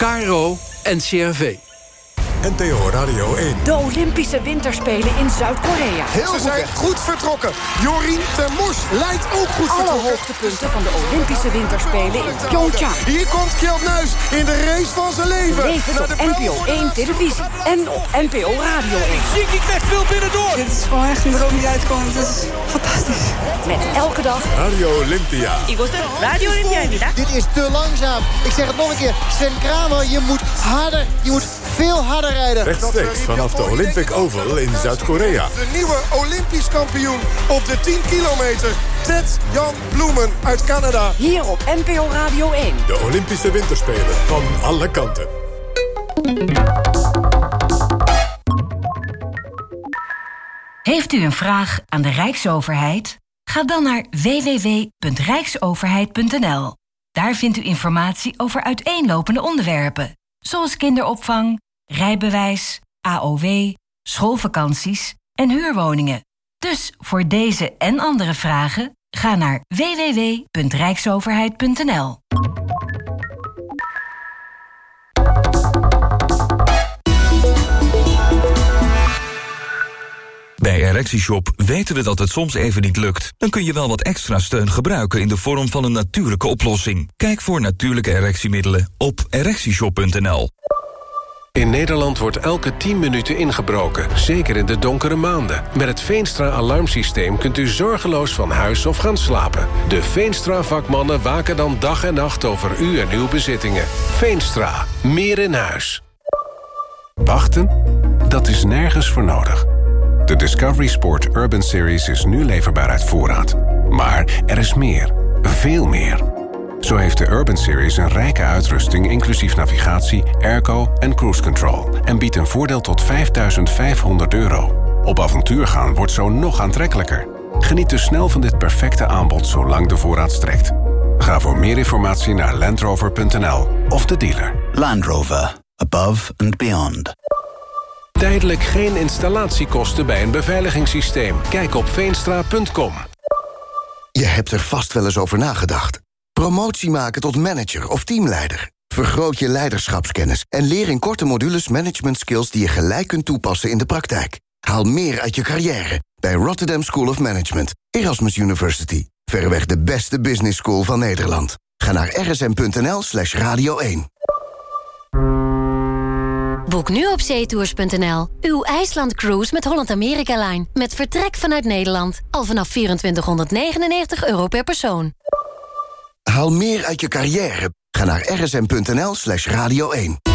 Caro NCRV. NTO Radio 1. De Olympische Winterspelen in Zuid-Korea. Heel zijn goed vertrokken. Jorien Termors leidt ook goed Alle vertrokken. Alle hoogtepunten van de Olympische Winterspelen in Pyeongchang. Hier komt Kjeld Nuis in de race van zijn leven. Leven op NPO 1 televisie en op NPO Radio 1. Ziek, ik weg veel binnendoor. Dit is gewoon echt een droom die uitkomt. Het is fantastisch. Met elke dag... Radio Olympia. Igosten, Radio Olympia. Dit is te langzaam. Ik zeg het nog een keer. Sven Kramer, je moet harder. Je moet veel harder rijden. Rechtstreeks vanaf de Olympic Oval in Zuid-Korea. De nieuwe Olympisch kampioen op de 10 kilometer. Ted Jan Bloemen uit Canada. Hier op NPO Radio 1. De Olympische Winterspelen van alle kanten. Heeft u een vraag aan de Rijksoverheid? Ga dan naar www.rijksoverheid.nl. Daar vindt u informatie over uiteenlopende onderwerpen, zoals kinderopvang, rijbewijs, AOW, schoolvakanties en huurwoningen. Dus voor deze en andere vragen ga naar www.rijksoverheid.nl. Bij ErectieShop weten we dat het soms even niet lukt. Dan kun je wel wat extra steun gebruiken in de vorm van een natuurlijke oplossing. Kijk voor natuurlijke erectiemiddelen op ErectieShop.nl. In Nederland wordt elke 10 minuten ingebroken, zeker in de donkere maanden. Met het Veenstra-alarmsysteem kunt u zorgeloos van huis of gaan slapen. De Veenstra-vakmannen waken dan dag en nacht over u en uw bezittingen. Veenstra, meer in huis. Wachten? Dat is nergens voor nodig. De Discovery Sport Urban Series is nu leverbaar uit voorraad. Maar er is meer. Veel meer. Zo heeft de Urban Series een rijke uitrusting... inclusief navigatie, airco en cruise control... en biedt een voordeel tot 5500 euro. Op avontuur gaan wordt zo nog aantrekkelijker. Geniet dus snel van dit perfecte aanbod zolang de voorraad strekt. Ga voor meer informatie naar landrover.nl of de dealer. Land Rover. Above and beyond. Tijdelijk geen installatiekosten bij een beveiligingssysteem. Kijk op veenstra.com. Je hebt er vast wel eens over nagedacht. Promotie maken tot manager of teamleider. Vergroot je leiderschapskennis en leer in korte modules management skills die je gelijk kunt toepassen in de praktijk. Haal meer uit je carrière bij Rotterdam School of Management, Erasmus University. Verreweg de beste business school van Nederland. Ga naar rsm.nl slash radio 1. Boek nu op zeetours.nl uw IJsland cruise met Holland America Line. Met vertrek vanuit Nederland. Al vanaf 2499 euro per persoon. Haal meer uit je carrière. Ga naar rsm.nl slash radio 1.